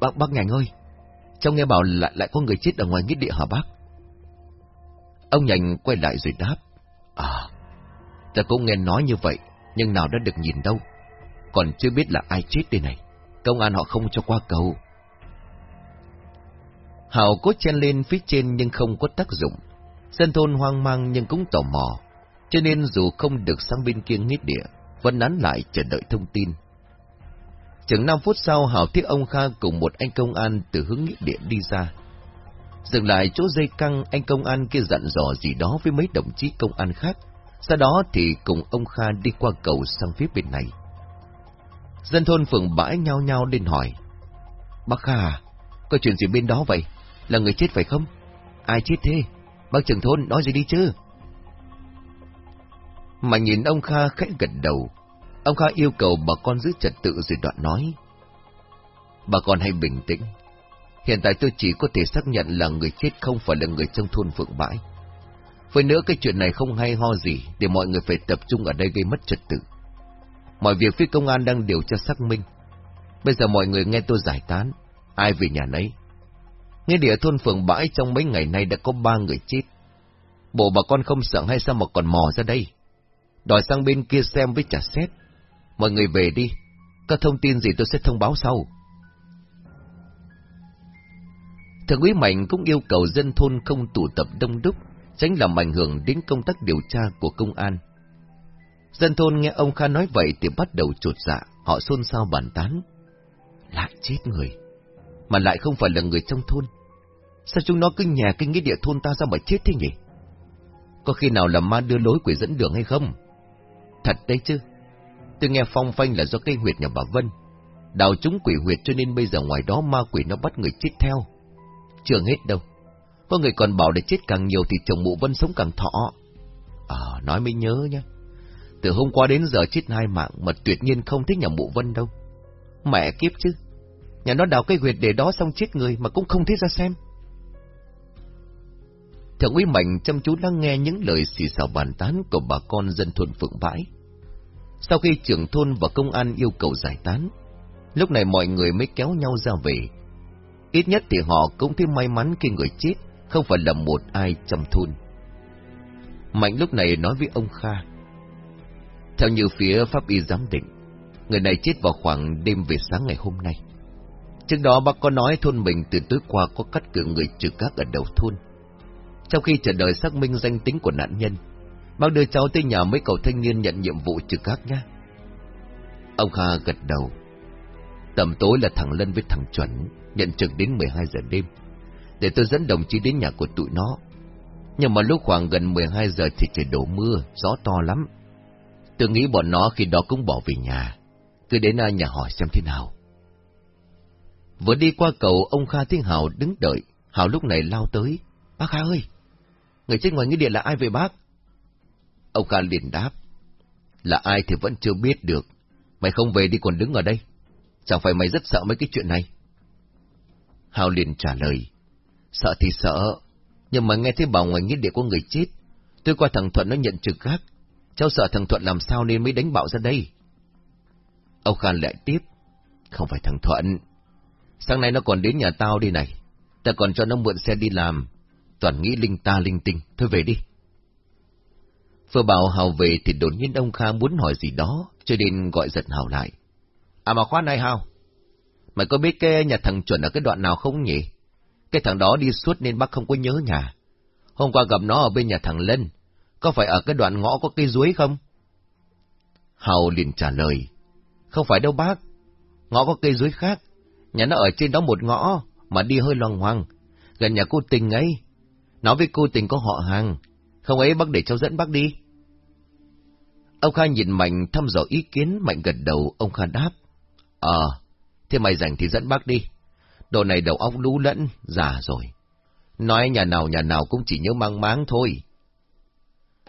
Bác, bác Nhành ơi, cháu nghe bảo lại lại có người chết ở ngoài nghĩa địa hả bác? Ông Nhành quay lại rồi đáp. À, ta cũng nghe nói như vậy, nhưng nào đã được nhìn đâu. Còn chưa biết là ai chết đây này công an họ không cho qua cầu. Hảo cố chen lên phía trên nhưng không có tác dụng. Dân thôn hoang mang nhưng cũng tò mò, cho nên dù không được sang bên kia nghít địa, vẫn nán lại chờ đợi thông tin. Chừng 5 phút sau Hảo thiết ông Kha cùng một anh công an từ hướng nghĩa địa đi ra. Dừng lại chỗ dây căng, anh công an kia dặn dò gì đó với mấy đồng chí công an khác, Sau đó thì cùng ông Kha đi qua cầu sang phía bên này. Dân thôn phường bãi nhau nhau lên hỏi. Bác Kha, à, có chuyện gì bên đó vậy? Là người chết phải không? Ai chết thế? Bác trưởng thôn nói gì đi chứ? Mà nhìn ông Kha khẽ gật đầu. Ông Kha yêu cầu bà con giữ trật tự rồi đoạn nói. Bà con hãy bình tĩnh. Hiện tại tôi chỉ có thể xác nhận là người chết không phải là người trong thôn Phượng Bãi. Với nữa cái chuyện này không hay ho gì để mọi người phải tập trung ở đây gây mất trật tự. Mọi việc phía công an đang điều tra xác minh. Bây giờ mọi người nghe tôi giải tán, ai về nhà nấy. Nghe địa thôn phường bãi trong mấy ngày nay đã có ba người chết. Bộ bà con không sợ hay sao mà còn mò ra đây? Đòi sang bên kia xem với trả xét. Mọi người về đi, có thông tin gì tôi sẽ thông báo sau. Thượng úy Mạnh cũng yêu cầu dân thôn không tụ tập đông đúc, tránh làm ảnh hưởng đến công tác điều tra của công an. Dân thôn nghe ông Kha nói vậy thì bắt đầu trột dạ, họ xôn xao bàn tán. Lại chết người, mà lại không phải là người trong thôn. Sao chúng nó cứ nhà kinh nghĩa địa thôn ta ra mà chết thế nhỉ? Có khi nào là ma đưa lối quỷ dẫn đường hay không? Thật đấy chứ. Tôi nghe phong phanh là do cây huyệt nhà bà Vân. Đào chúng quỷ huyệt cho nên bây giờ ngoài đó ma quỷ nó bắt người chết theo. Chưa hết đâu. Có người còn bảo để chết càng nhiều thì chồng mụ Vân sống càng thọ. Ờ, nói mới nhớ nhá. Từ hôm qua đến giờ chết hai mạng mà tuyệt nhiên không thích nhà mụ Vân đâu. Mẹ kiếp chứ. Nhà nó đào cây huyệt để đó xong chết người mà cũng không thích ra xem. Thượng úy Mạnh chăm chú lắng nghe những lời xì xào bàn tán của bà con dân thôn Phượng Bãi. Sau khi trưởng thôn và công an yêu cầu giải tán, lúc này mọi người mới kéo nhau ra về. Ít nhất thì họ cũng thấy may mắn khi người chết không phải là một ai trong thôn. Mạnh lúc này nói với ông Kha. Theo như phía pháp y giám định, người này chết vào khoảng đêm về sáng ngày hôm nay. Trước đó bác có nói thôn mình từ tối qua có cắt cử người trừ gác ở đầu thôn. Trong khi chờ đợi xác minh danh tính của nạn nhân, bác đưa cháu tới nhà mấy cậu thanh niên nhận nhiệm vụ trừ gác nhé. Ông Kha gật đầu. Tầm tối là thằng Lân với thằng Chuẩn, nhận trực đến 12 giờ đêm, để tôi dẫn đồng chí đến nhà của tụi nó. Nhưng mà lúc khoảng gần 12 giờ thì trời đổ mưa, gió to lắm. Tôi nghĩ bọn nó khi đó cũng bỏ về nhà, cứ đến à, nhà hỏi xem thế nào. Vừa đi qua cầu, ông Kha Thiên Hào đứng đợi, Hào lúc này lao tới. Bác Kha ơi, người chết ngoài nghĩa địa là ai vậy bác? Ông Kha liền đáp, là ai thì vẫn chưa biết được, mày không về đi còn đứng ở đây, chẳng phải mày rất sợ mấy cái chuyện này. Hào liền trả lời, sợ thì sợ, nhưng mà nghe thấy bảo ngoài nghĩa địa có người chết, tôi qua thằng Thuận nó nhận trực khác, cháu sợ thằng Thuận làm sao nên mới đánh bạo ra đây. Ông Khan lại tiếp, không phải thằng Thuận, sáng nay nó còn đến nhà tao đi này, ta còn cho nó mượn xe đi làm, toàn nghĩ linh ta linh tinh, thôi về đi. Vừa bảo Hào về thì đột nhiên ông Kha muốn hỏi gì đó, cho nên gọi giật Hào lại. À mà khoan này Hào, mày có biết cái nhà thằng chuẩn ở cái đoạn nào không nhỉ? Cái thằng đó đi suốt nên bác không có nhớ nhà. Hôm qua gặp nó ở bên nhà thằng Lân, có phải ở cái đoạn ngõ có cây ruối không? Hào liền trả lời, không phải đâu bác, ngõ có cây ruối khác, nhà nó ở trên đó một ngõ, mà đi hơi loằng hoang, gần nhà cô tình ấy. Nói với cô tình có họ hàng, không ấy bác để cháu dẫn bác đi. Ông Kha nhìn Mạnh thăm dò ý kiến, Mạnh gật đầu, ông Kha đáp. Ờ, thế mày rảnh thì dẫn bác đi. Đồ này đầu óc lú lẫn, già rồi. Nói nhà nào nhà nào cũng chỉ nhớ mang máng thôi.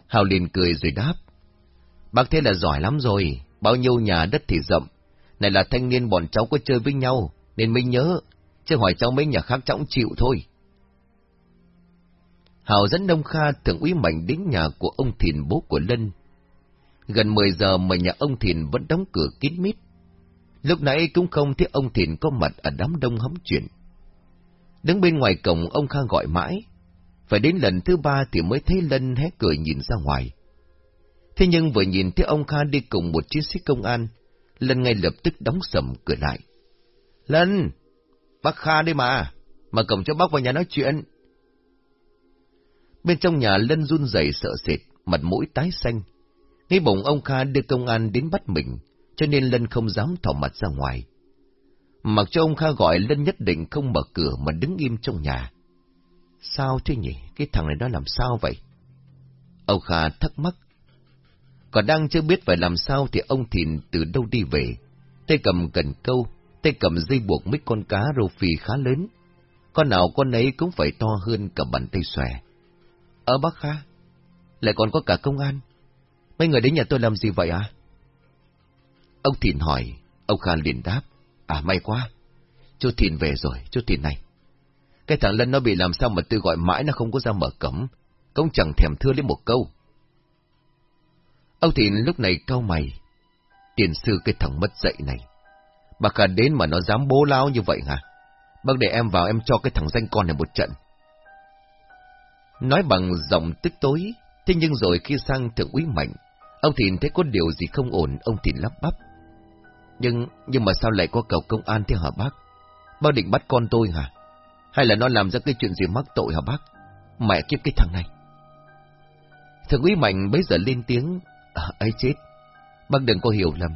Hào liền cười rồi đáp. Bác thế là giỏi lắm rồi, bao nhiêu nhà đất thì rộng, Này là thanh niên bọn cháu có chơi với nhau, nên mới nhớ, chứ hỏi cháu mấy nhà khác cháu chịu thôi. Hào dẫn Đông Kha thượng úy mạnh đến nhà của ông Thìn bố của Lân. Gần 10 giờ mà nhà ông Thìn vẫn đóng cửa kín mít. Lúc nãy cũng không thấy ông Thìn có mặt ở đám đông hóng chuyện. Đứng bên ngoài cổng ông Kha gọi mãi, phải đến lần thứ ba thì mới thấy Lân hé cười nhìn ra ngoài. Thế nhưng vừa nhìn thấy ông Kha đi cùng một chiến sĩ công an, Lân ngay lập tức đóng sầm cửa lại. Lân! Bác Kha đây mà! Mà cầm cho bác vào nhà nói chuyện. Bên trong nhà Lân run rẩy sợ sệt, mặt mũi tái xanh. Nghĩ bụng ông Kha đưa công an đến bắt mình, cho nên Lân không dám thỏ mặt ra ngoài. Mặc cho ông Kha gọi Lân nhất định không mở cửa mà đứng im trong nhà. Sao thế nhỉ? Cái thằng này nó làm sao vậy? Ông Kha thắc mắc. Còn đang chưa biết phải làm sao thì ông Thìn từ đâu đi về. Tay cầm cần câu, tay cầm dây buộc mấy con cá rô phi khá lớn. Con nào con ấy cũng phải to hơn cả bàn tay xòe. Ở bác Kha, lại còn có cả công an. Mấy người đến nhà tôi làm gì vậy à? Ông Thìn hỏi, ông Kha liền đáp. À may quá, chú Thìn về rồi, chú Thìn này. Cái thằng Lân nó bị làm sao mà tôi gọi mãi nó không có ra mở cổng, cũng chẳng thèm thưa lấy một câu. Ông Thịnh lúc này cau mày. Tiền sư cái thằng mất dạy này. Bà cả đến mà nó dám bố lao như vậy hả? Bác để em vào em cho cái thằng danh con này một trận. Nói bằng giọng tức tối, thế nhưng rồi khi sang thượng úy mạnh, ông Thìn thấy có điều gì không ổn, ông Thìn lắp bắp. Nhưng, nhưng mà sao lại có cầu công an thế hả bác? Bác định bắt con tôi hả? Hay là nó làm ra cái chuyện gì mắc tội hả bác? Mẹ kiếp cái thằng này. Thượng úy mạnh bấy giờ lên tiếng, à, ấy chết, bác đừng có hiểu lầm.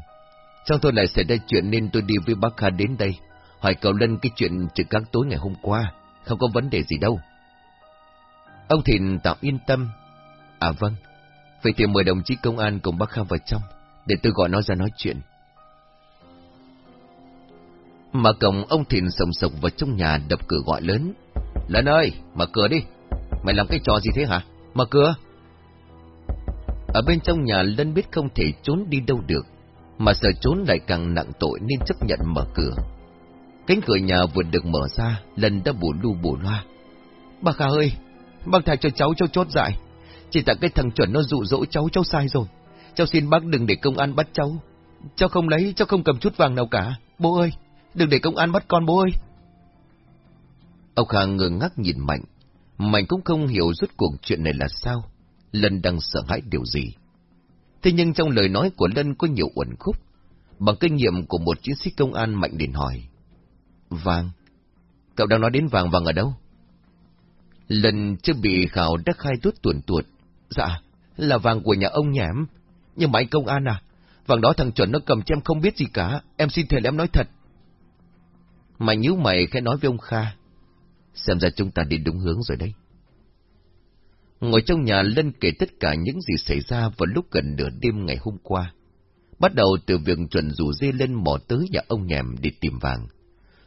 Trong tôi lại xảy ra chuyện nên tôi đi với bác Kha đến đây, hỏi cậu Lân cái chuyện trực các tối ngày hôm qua, không có vấn đề gì đâu. Ông Thìn tạm yên tâm. À vâng, vậy thì mời đồng chí công an cùng bác Kha vào trong, để tôi gọi nó ra nói chuyện. Mà cổng ông Thìn sồng sộc vào trong nhà đập cửa gọi lớn. Lân ơi, mở cửa đi. Mày làm cái trò gì thế hả? Mở cửa. Ở bên trong nhà Lân biết không thể trốn đi đâu được, mà sợ trốn lại càng nặng tội nên chấp nhận mở cửa. Cánh cửa nhà vừa được mở ra, Lân đã bù lu bù loa. Bác Kha ơi, bác thả cho cháu cho chốt dại. Chỉ tại cái thằng chuẩn nó dụ dỗ cháu, cháu sai rồi. Cháu xin bác đừng để công an bắt cháu. Cháu không lấy, cháu không cầm chút vàng nào cả. Bố ơi, đừng để công an bắt con bố ơi. Ông Kha ngơ ngác nhìn Mạnh. Mạnh cũng không hiểu rốt cuộc chuyện này là sao. Lân đang sợ hãi điều gì. Thế nhưng trong lời nói của Lân có nhiều uẩn khúc. Bằng kinh nghiệm của một chiến sĩ công an Mạnh liền hỏi. Vàng? Cậu đang nói đến vàng vàng ở đâu? Lần chưa bị khảo đắc khai tuốt tuần tuột. Dạ, là vàng của nhà ông nhảm. Nhưng mà anh công an à, vàng đó thằng chuẩn nó cầm cho em không biết gì cả, em xin thề là em nói thật. Mà nhíu mày khẽ nói với ông Kha. Xem ra chúng ta đi đúng hướng rồi đấy. Ngồi trong nhà Lân kể tất cả những gì xảy ra vào lúc gần nửa đêm ngày hôm qua. Bắt đầu từ việc chuẩn rủ dê lên mò tới nhà ông nhèm để tìm vàng.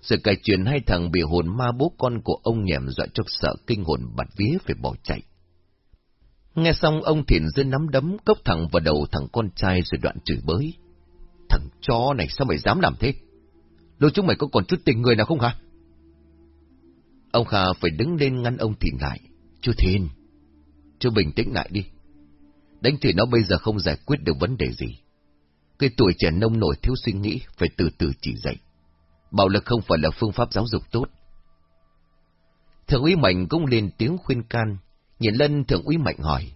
Rồi cả chuyện hai thằng bị hồn ma bố con của ông nhèm dọa cho sợ kinh hồn bạt vía phải bỏ chạy. Nghe xong, ông Thiện dưới nắm đấm, cốc thẳng vào đầu thằng con trai rồi đoạn chửi bới. Thằng chó này sao mày dám làm thế? Lôi chúng mày có còn chút tình người nào không hả? Ông Kha phải đứng lên ngăn ông Thìn lại. Chú thìn chú bình tĩnh lại đi. Đánh thì nó bây giờ không giải quyết được vấn đề gì. Cái tuổi trẻ nông nổi thiếu suy nghĩ phải từ từ chỉ dạy. Bạo lực không phải là phương pháp giáo dục tốt. Thượng úy Mạnh cũng lên tiếng khuyên can, nhìn lên thượng úy Mạnh hỏi.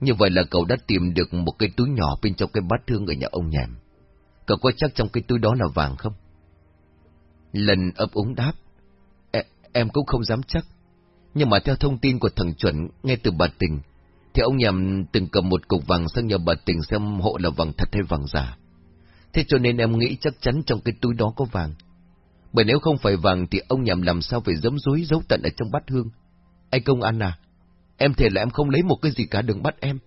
Như vậy là cậu đã tìm được một cái túi nhỏ bên trong cái bát thương ở nhà ông nhèm. Cậu có chắc trong cái túi đó là vàng không? Lần ấp úng đáp. E, em cũng không dám chắc. Nhưng mà theo thông tin của thằng chuẩn, nghe từ bà Tình, thì ông nhầm từng cầm một cục vàng sang nhờ bà Tình xem hộ là vàng thật hay vàng giả. Thế cho nên em nghĩ chắc chắn trong cái túi đó có vàng. Bởi nếu không phải vàng thì ông nhầm làm sao phải giấm dối giấu tận ở trong bát hương. Anh công an à, em thề là em không lấy một cái gì cả đừng bắt em.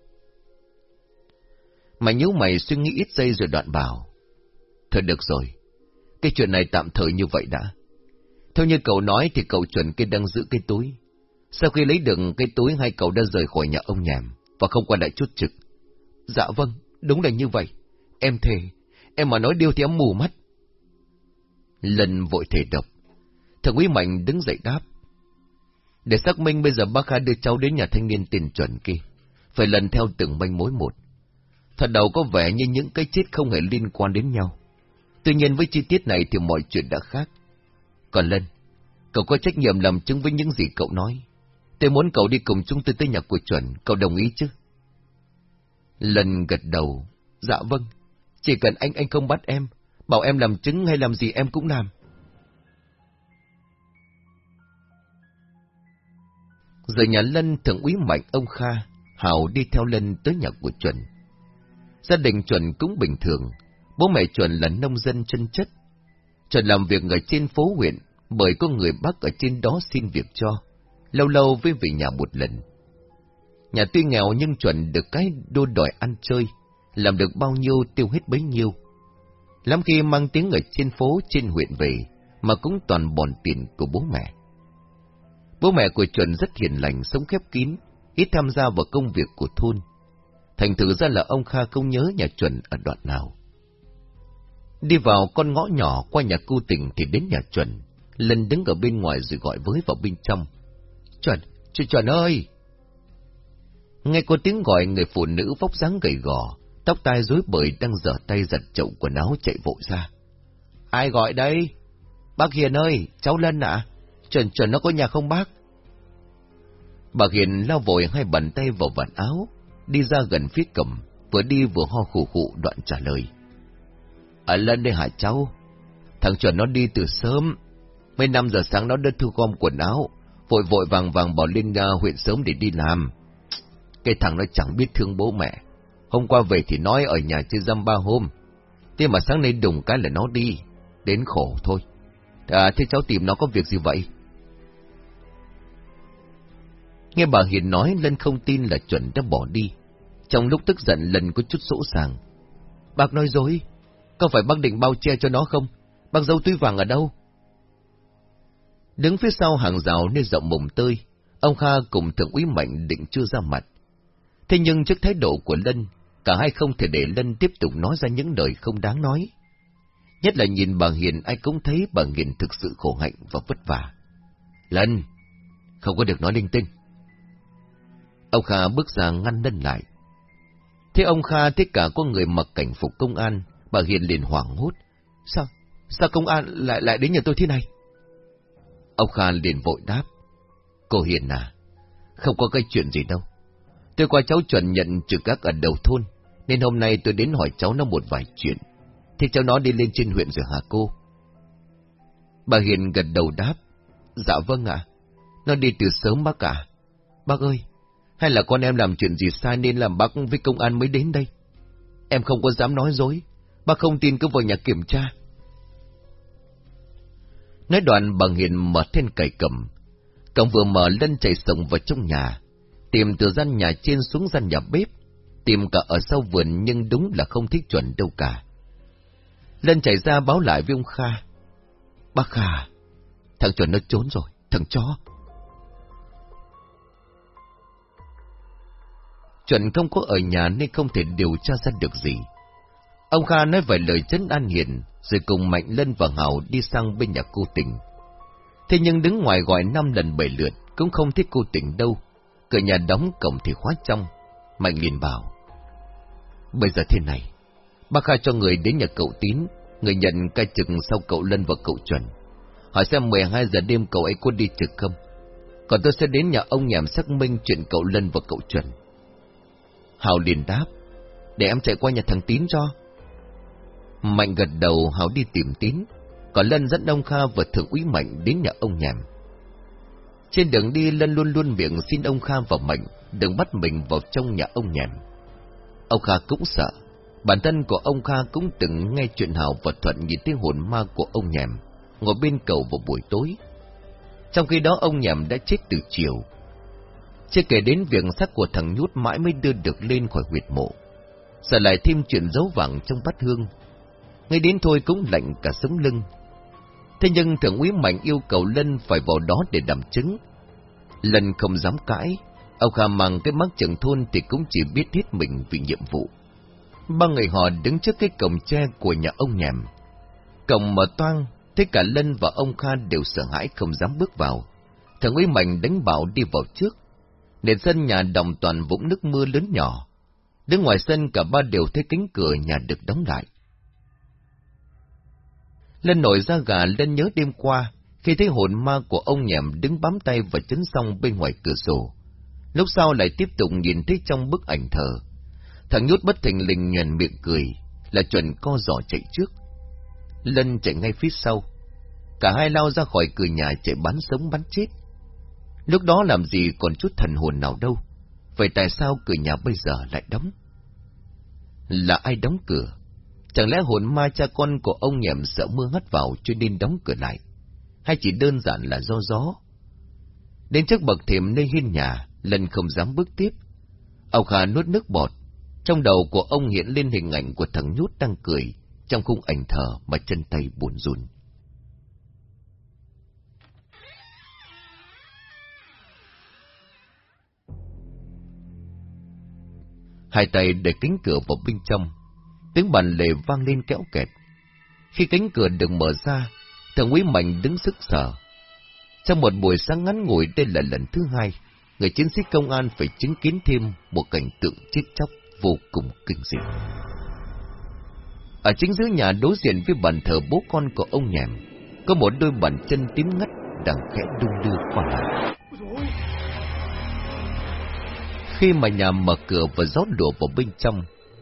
Mà nhớ mày suy nghĩ ít giây rồi đoạn bảo. Thôi được rồi, cái chuyện này tạm thời như vậy đã. Theo như cậu nói thì cậu chuẩn kia đang giữ cái túi. Sau khi lấy được cái túi hai cậu đã rời khỏi nhà ông nhàm và không qua lại chút trực. Dạ vâng, đúng là như vậy. Em thề, em mà nói điều thì em mù mắt. Lần vội thể độc. Thằng Quý Mạnh đứng dậy đáp. Để xác minh bây giờ bác Kha đưa cháu đến nhà thanh niên tiền chuẩn kia. Phải lần theo từng manh mối một. Thật đầu có vẻ như những cái chết không hề liên quan đến nhau. Tuy nhiên với chi tiết này thì mọi chuyện đã khác. Còn Lân, cậu có trách nhiệm làm chứng với những gì cậu nói. Tôi muốn cậu đi cùng chúng tôi tới nhà của chuẩn, cậu đồng ý chứ? Lân gật đầu, dạ vâng, chỉ cần anh anh không bắt em, bảo em làm chứng hay làm gì em cũng làm. Giờ nhà Lân thượng úy mạnh ông Kha, Hào đi theo Lân tới nhà của chuẩn. Gia đình chuẩn cũng bình thường, bố mẹ chuẩn là nông dân chân chất. Chuẩn làm việc ở trên phố huyện, bởi có người bác ở trên đó xin việc cho lâu lâu với về nhà một lần. Nhà tuy nghèo nhưng chuẩn được cái đô đòi ăn chơi, làm được bao nhiêu tiêu hết bấy nhiêu. Lắm khi mang tiếng ở trên phố, trên huyện về, mà cũng toàn bòn tiền của bố mẹ. Bố mẹ của chuẩn rất hiền lành, sống khép kín, ít tham gia vào công việc của thôn. Thành thử ra là ông Kha không nhớ nhà chuẩn ở đoạn nào. Đi vào con ngõ nhỏ qua nhà cu tỉnh thì đến nhà chuẩn. Lần đứng ở bên ngoài rồi gọi với vào bên trong. Chuẩn, chuẩn, chuẩn ơi! Nghe có tiếng gọi người phụ nữ vóc dáng gầy gò, tóc tai rối bời đang dở tay giật chậu quần áo chạy vội ra. Ai gọi đây? Bác Hiền ơi, cháu Lân ạ. À? Chuẩn chuẩn nó có nhà không bác? Bà Hiền lao vội hai bàn tay vào vạt áo, đi ra gần phía cầm, vừa đi vừa ho khủ khụ đoạn trả lời. Ở lên đây hả cháu? Thằng chuẩn nó đi từ sớm. Mấy năm giờ sáng nó đã thu gom quần áo, vội vội vàng vàng bỏ lên uh, huyện sớm để đi làm. Cái thằng nó chẳng biết thương bố mẹ. Hôm qua về thì nói ở nhà chơi dăm ba hôm. Thế mà sáng nay đùng cái là nó đi. Đến khổ thôi. À, thế cháu tìm nó có việc gì vậy? Nghe bà Hiền nói, Lân không tin là chuẩn đã bỏ đi. Trong lúc tức giận, Lân có chút sỗ sàng. Bác nói dối, có phải bác định bao che cho nó không? Bác dâu túi vàng ở đâu? Đứng phía sau hàng rào nơi rộng mùng tươi. ông Kha cùng thượng úy Mạnh định chưa ra mặt. Thế nhưng trước thái độ của Lân, cả hai không thể để Lân tiếp tục nói ra những lời không đáng nói. Nhất là nhìn bà Hiền ai cũng thấy bà Hiền thực sự khổ hạnh và vất vả. Lân, không có được nói linh tinh. Ông Kha bước ra ngăn Lân lại. Thế ông Kha thấy cả có người mặc cảnh phục công an, bà Hiền liền hoảng hốt. Sao? Sao công an lại lại đến nhà tôi thế này? Ông Kha liền vội đáp. Cô Hiền à, không có cái chuyện gì đâu. Tôi qua cháu chuẩn nhận trực các ở đầu thôn, nên hôm nay tôi đến hỏi cháu nó một vài chuyện. Thì cháu nó đi lên trên huyện rồi hả cô? Bà Hiền gật đầu đáp. Dạ vâng ạ. Nó đi từ sớm bác ạ. Bác ơi, hay là con em làm chuyện gì sai nên làm bác với công an mới đến đây? Em không có dám nói dối. Bác không tin cứ vào nhà kiểm tra. Nói đoạn bà Hiền mở thêm cày cầm. Cổng vừa mở lên chạy sổng vào trong nhà, tìm từ gian nhà trên xuống gian nhà bếp, tìm cả ở sau vườn nhưng đúng là không thích chuẩn đâu cả. Lân chạy ra báo lại với ông Kha. Bác Kha, thằng chuẩn nó trốn rồi, thằng chó. Chuẩn không có ở nhà nên không thể điều tra ra được gì. Ông Kha nói vài lời chấn an hiền, rồi cùng Mạnh Lân và Hào đi sang bên nhà cô tỉnh. Thế nhưng đứng ngoài gọi năm lần bảy lượt, cũng không thấy cô tỉnh đâu. Cửa nhà đóng cổng thì khóa trong. Mạnh liền bảo. Bây giờ thế này, bác Kha cho người đến nhà cậu Tín, người nhận cai trực sau cậu Lân và cậu Chuẩn. Hỏi xem 12 giờ đêm cậu ấy có đi trực không? Còn tôi sẽ đến nhà ông nhảm xác minh chuyện cậu Lân và cậu Chuẩn. Hào liền đáp, để em chạy qua nhà thằng Tín cho. Mạnh gật đầu Hào đi tìm Tín, còn Lân dẫn ông Kha và thượng úy Mạnh đến nhà ông nhèm Trên đường đi Lân luôn luôn miệng xin ông Kha và Mạnh đừng bắt mình vào trong nhà ông nhèm Ông Kha cũng sợ, bản thân của ông Kha cũng từng nghe chuyện Hào và Thuận nhìn tiếng hồn ma của ông nhèm ngồi bên cầu vào buổi tối. Trong khi đó ông nhèm đã chết từ chiều. Chưa kể đến việc xác của thằng nhút mãi mới đưa được lên khỏi huyệt mộ. Sợ lại thêm chuyện dấu vàng trong bát hương. Ngay đến thôi cũng lạnh cả sống lưng. Thế nhưng thượng úy Mạnh yêu cầu Lân phải vào đó để đảm chứng. Lân không dám cãi, ông Kha mang cái mắt trưởng thôn thì cũng chỉ biết hết mình vì nhiệm vụ. Ba người họ đứng trước cái cổng tre của nhà ông nhèm. Cổng mở toang, thế cả Lân và ông Kha đều sợ hãi không dám bước vào. Thượng úy Mạnh đánh bảo đi vào trước. Nền sân nhà đồng toàn vũng nước mưa lớn nhỏ. Đứng ngoài sân cả ba đều thấy cánh cửa nhà được đóng lại. Lên nổi ra gà lên nhớ đêm qua, khi thấy hồn ma của ông nhèm đứng bám tay và chấn xong bên ngoài cửa sổ. Lúc sau lại tiếp tục nhìn thấy trong bức ảnh thờ. Thằng nhút bất thình lình nhuền miệng cười, là chuẩn co giỏ chạy trước. Lân chạy ngay phía sau. Cả hai lao ra khỏi cửa nhà chạy bắn sống bắn chết. Lúc đó làm gì còn chút thần hồn nào đâu. Vậy tại sao cửa nhà bây giờ lại đóng? Là ai đóng cửa? Chẳng lẽ hồn ma cha con của ông nhèm sợ mưa hắt vào cho nên đóng cửa lại? Hay chỉ đơn giản là do gió? Đến trước bậc thềm nơi hiên nhà, lần không dám bước tiếp, Ông Kha nuốt nước bọt, trong đầu của ông hiện lên hình ảnh của thằng nhút đang cười, trong khung ảnh thờ mà chân tay buồn run. Hai tay để kính cửa vào bên trong, tiếng bàn lề vang lên kéo kẹt. Khi cánh cửa được mở ra, thằng quý mạnh đứng sức sở. Trong một buổi sáng ngắn ngủi đây là lần thứ hai, người chiến sĩ công an phải chứng kiến thêm một cảnh tượng chết chóc vô cùng kinh dị. Ở chính giữa nhà đối diện với bàn thờ bố con của ông nhèm, có một đôi bàn chân tím ngắt đang khẽ đung đưa qua lại. Khi mà nhà mở cửa và gió đổ vào bên trong,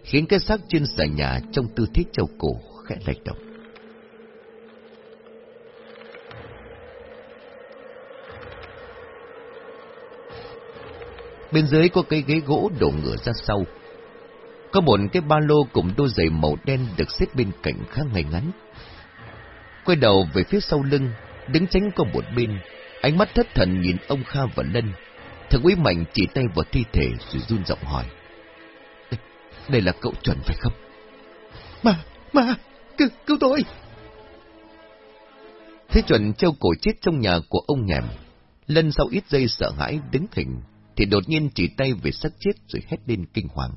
khiến cái xác trên xà nhà trong tư thế trầu cổ khẽ lệch động. Bên dưới có cây ghế gỗ đổ ngửa ra sau. Có một cái ba lô cùng đôi giày màu đen được xếp bên cạnh khá ngay ngắn. Quay đầu về phía sau lưng, đứng tránh qua một bên, ánh mắt thất thần nhìn ông Kha và Lân. Thượng úy Mạnh chỉ tay vào thi thể rồi run giọng hỏi. Đây là cậu chuẩn phải không? Mà, mà, cứu, cứu tôi! Thế chuẩn treo cổ chết trong nhà của ông nhèm. Lân sau ít giây sợ hãi đứng hình, thì đột nhiên chỉ tay về xác chết rồi hét lên kinh hoàng.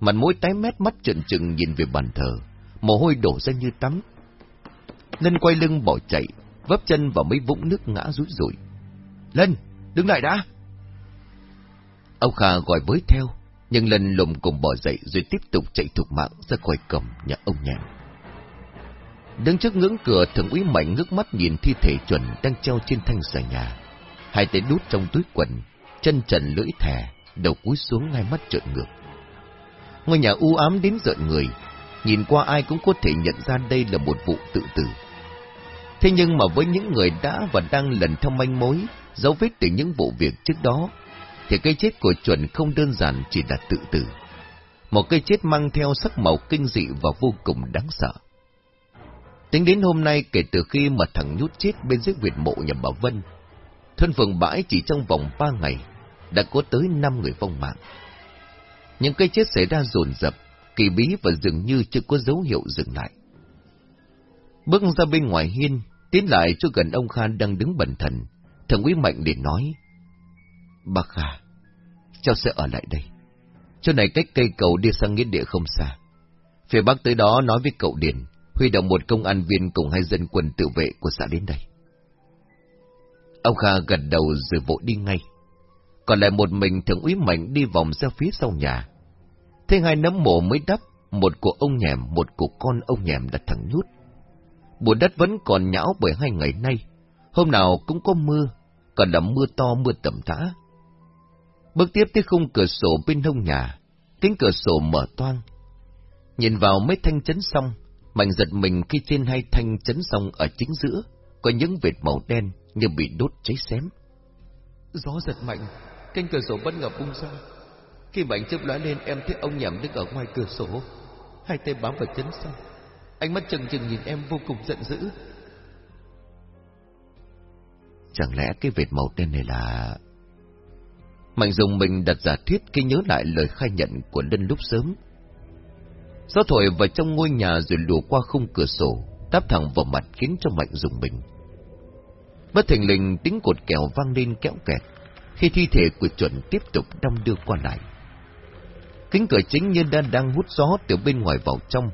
Mặt mũi tái mét mắt trợn trừng nhìn về bàn thờ, mồ hôi đổ ra như tắm. Lân quay lưng bỏ chạy, vấp chân vào mấy vũng nước ngã rúi rủi. Lân, đứng lại đã! Ông Kha gọi với theo, nhưng lần lùm cùng bỏ dậy rồi tiếp tục chạy thục mạng ra khỏi cổng nhà ông nhàn. Đứng trước ngưỡng cửa, thượng úy mạnh ngước mắt nhìn thi thể chuẩn đang treo trên thanh xà nhà. Hai tay đút trong túi quần, chân trần lưỡi thè, đầu cúi xuống ngay mắt trợn ngược. Ngôi nhà u ám đến giận người, nhìn qua ai cũng có thể nhận ra đây là một vụ tự tử. Thế nhưng mà với những người đã và đang lần theo manh mối, dấu vết từ những vụ việc trước đó, thì cái chết của chuẩn không đơn giản chỉ là tự tử. Một cái chết mang theo sắc màu kinh dị và vô cùng đáng sợ. Tính đến hôm nay kể từ khi mà thằng nhút chết bên dưới huyệt mộ nhà bà Vân, thân phường bãi chỉ trong vòng ba ngày đã có tới năm người vong mạng. Những cái chết xảy ra dồn dập, kỳ bí và dường như chưa có dấu hiệu dừng lại. Bước ra bên ngoài hiên, tiến lại cho gần ông Khan đang đứng bẩn thần, thằng quý mạnh để nói. Bác Kha, cháu sẽ ở lại đây. Chỗ này cách cây cầu đi sang nghĩa địa không xa. Phía bắc tới đó nói với cậu Điền, huy động một công an viên cùng hai dân quân tự vệ của xã đến đây. Ông Kha gật đầu rồi vội đi ngay. Còn lại một mình thượng úy mạnh đi vòng ra phía sau nhà. Thế hai nấm mộ mới đắp, một của ông nhèm, một của con ông nhèm đặt thẳng nhút. Bùn đất vẫn còn nhão bởi hai ngày nay, hôm nào cũng có mưa, còn là mưa to mưa tầm tã. Bước tiếp tới khung cửa sổ bên hông nhà, kính cửa sổ mở toang. Nhìn vào mấy thanh chấn xong, mạnh giật mình khi trên hai thanh chấn xong ở chính giữa, có những vệt màu đen như bị đốt cháy xém. Gió giật mạnh, kênh cửa sổ bất ngờ bung ra. Khi mạnh chớp lóe lên em thấy ông nhầm đứng ở ngoài cửa sổ, hai tay bám vào chấn xong. Ánh mắt chừng chừng nhìn em vô cùng giận dữ. Chẳng lẽ cái vệt màu đen này là... Mạnh dùng mình đặt giả thuyết khi nhớ lại lời khai nhận của Lân lúc sớm. Gió thổi vào trong ngôi nhà rồi lùa qua khung cửa sổ, táp thẳng vào mặt khiến cho Mạnh dùng mình. Bất thình lình tiếng cột kèo vang lên kéo kẹt, khi thi thể của chuẩn tiếp tục đong đưa qua lại. Kính cửa chính như đang đang hút gió từ bên ngoài vào trong,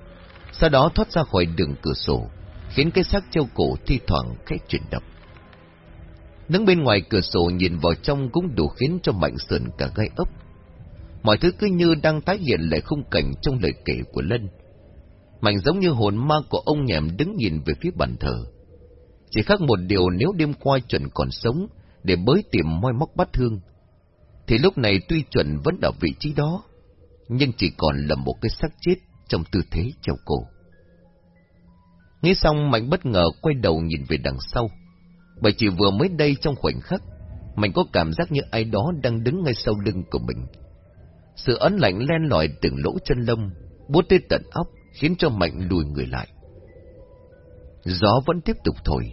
sau đó thoát ra khỏi đường cửa sổ, khiến cái xác treo cổ thi thoảng khẽ chuyển động. Đứng bên ngoài cửa sổ nhìn vào trong cũng đủ khiến cho Mạnh sườn cả gai ốc. Mọi thứ cứ như đang tái hiện lại khung cảnh trong lời kể của Lân. Mạnh giống như hồn ma của ông nhèm đứng nhìn về phía bàn thờ. Chỉ khác một điều nếu đêm qua chuẩn còn sống, để bới tìm moi móc bắt thương, thì lúc này tuy chuẩn vẫn ở vị trí đó, nhưng chỉ còn là một cái xác chết trong tư thế treo cổ. Nghĩ xong Mạnh bất ngờ quay đầu nhìn về đằng sau, bởi chỉ vừa mới đây trong khoảnh khắc, mình có cảm giác như ai đó đang đứng ngay sau lưng của mình. Sự ấn lạnh len lỏi từng lỗ chân lông, bút tới tận óc, khiến cho Mạnh lùi người lại. Gió vẫn tiếp tục thổi,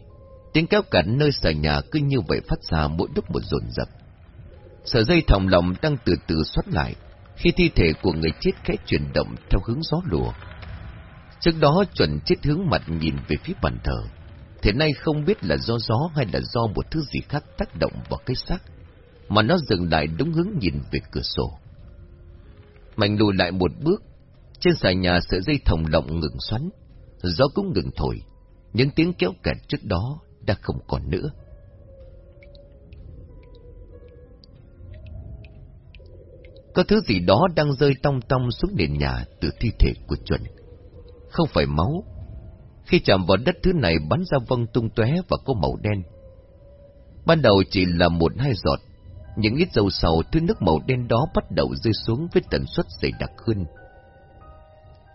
tiếng kéo cắn nơi xà nhà cứ như vậy phát ra mỗi lúc một dồn dập. Sợi dây thòng lòng đang từ từ xoát lại, khi thi thể của người chết khẽ chuyển động theo hướng gió lùa. Trước đó chuẩn chết hướng mặt nhìn về phía bàn thờ. Thế nay không biết là do gió hay là do một thứ gì khác tác động vào cái xác, mà nó dừng lại đúng hướng nhìn về cửa sổ. Mạnh lùi lại một bước, trên xà nhà sợi dây thòng lọng ngừng xoắn, gió cũng ngừng thổi, những tiếng kéo kẹt trước đó đã không còn nữa. Có thứ gì đó đang rơi tong tong xuống nền nhà từ thi thể của chuẩn. Không phải máu. Khi chạm vào đất thứ này bắn ra văng tung tóe và có màu đen. Ban đầu chỉ là một hai giọt, những ít dầu sầu thứ nước màu đen đó bắt đầu rơi xuống với tần suất dày đặc hơn.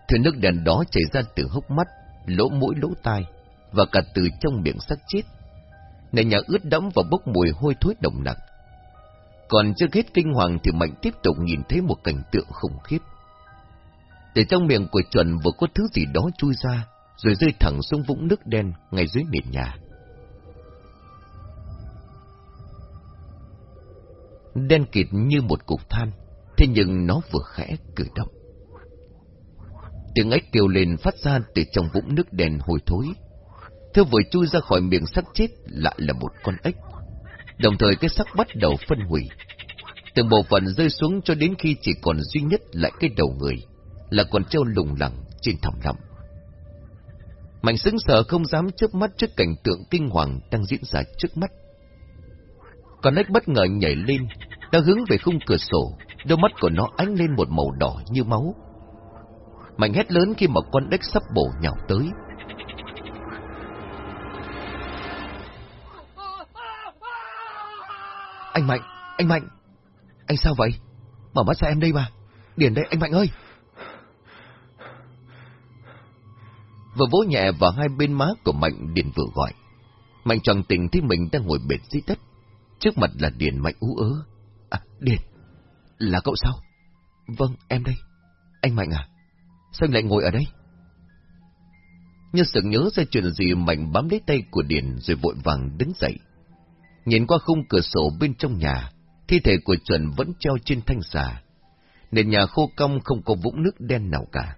Thứ nước đèn đó chảy ra từ hốc mắt, lỗ mũi lỗ tai, và cả từ trong miệng sắc chết. Nền nhà ướt đẫm và bốc mùi hôi thối đồng nặng. Còn chưa hết kinh hoàng thì Mạnh tiếp tục nhìn thấy một cảnh tượng khủng khiếp. Từ trong miệng của chuẩn vừa có thứ gì đó chui ra, rồi rơi thẳng xuống vũng nước đen ngay dưới nền nhà. Đen kịt như một cục than, thế nhưng nó vừa khẽ cử động. Tiếng ếch kêu lên phát ra từ trong vũng nước đen hồi thối. Thơ vừa chui ra khỏi miệng sắc chết lại là một con ếch. Đồng thời cái sắc bắt đầu phân hủy. Từng bộ phận rơi xuống cho đến khi chỉ còn duy nhất lại cái đầu người, là con trâu lùng lẳng trên thòng lặng. Mạnh sững sờ không dám chớp mắt trước cảnh tượng kinh hoàng đang diễn ra trước mắt. Con ếch bất ngờ nhảy lên, đã hướng về khung cửa sổ, đôi mắt của nó ánh lên một màu đỏ như máu. Mạnh hét lớn khi mà con ếch sắp bổ nhào tới. Anh Mạnh, anh Mạnh, anh sao vậy? Mở mắt ra em đây mà. Điền đây, anh Mạnh ơi. Vừa vỗ nhẹ vào hai bên má của Mạnh, Điền vừa gọi. Mạnh tròn tình thấy mình đang ngồi bệt dưới đất. Trước mặt là Điền Mạnh ú ớ. À, Điền, là cậu sao? Vâng, em đây. Anh Mạnh à? Sao anh lại ngồi ở đây? Như sự nhớ ra chuyện gì Mạnh bám lấy tay của Điền rồi vội vàng đứng dậy. Nhìn qua khung cửa sổ bên trong nhà, thi thể của chuẩn vẫn treo trên thanh xà. Nền nhà khô cong không có vũng nước đen nào cả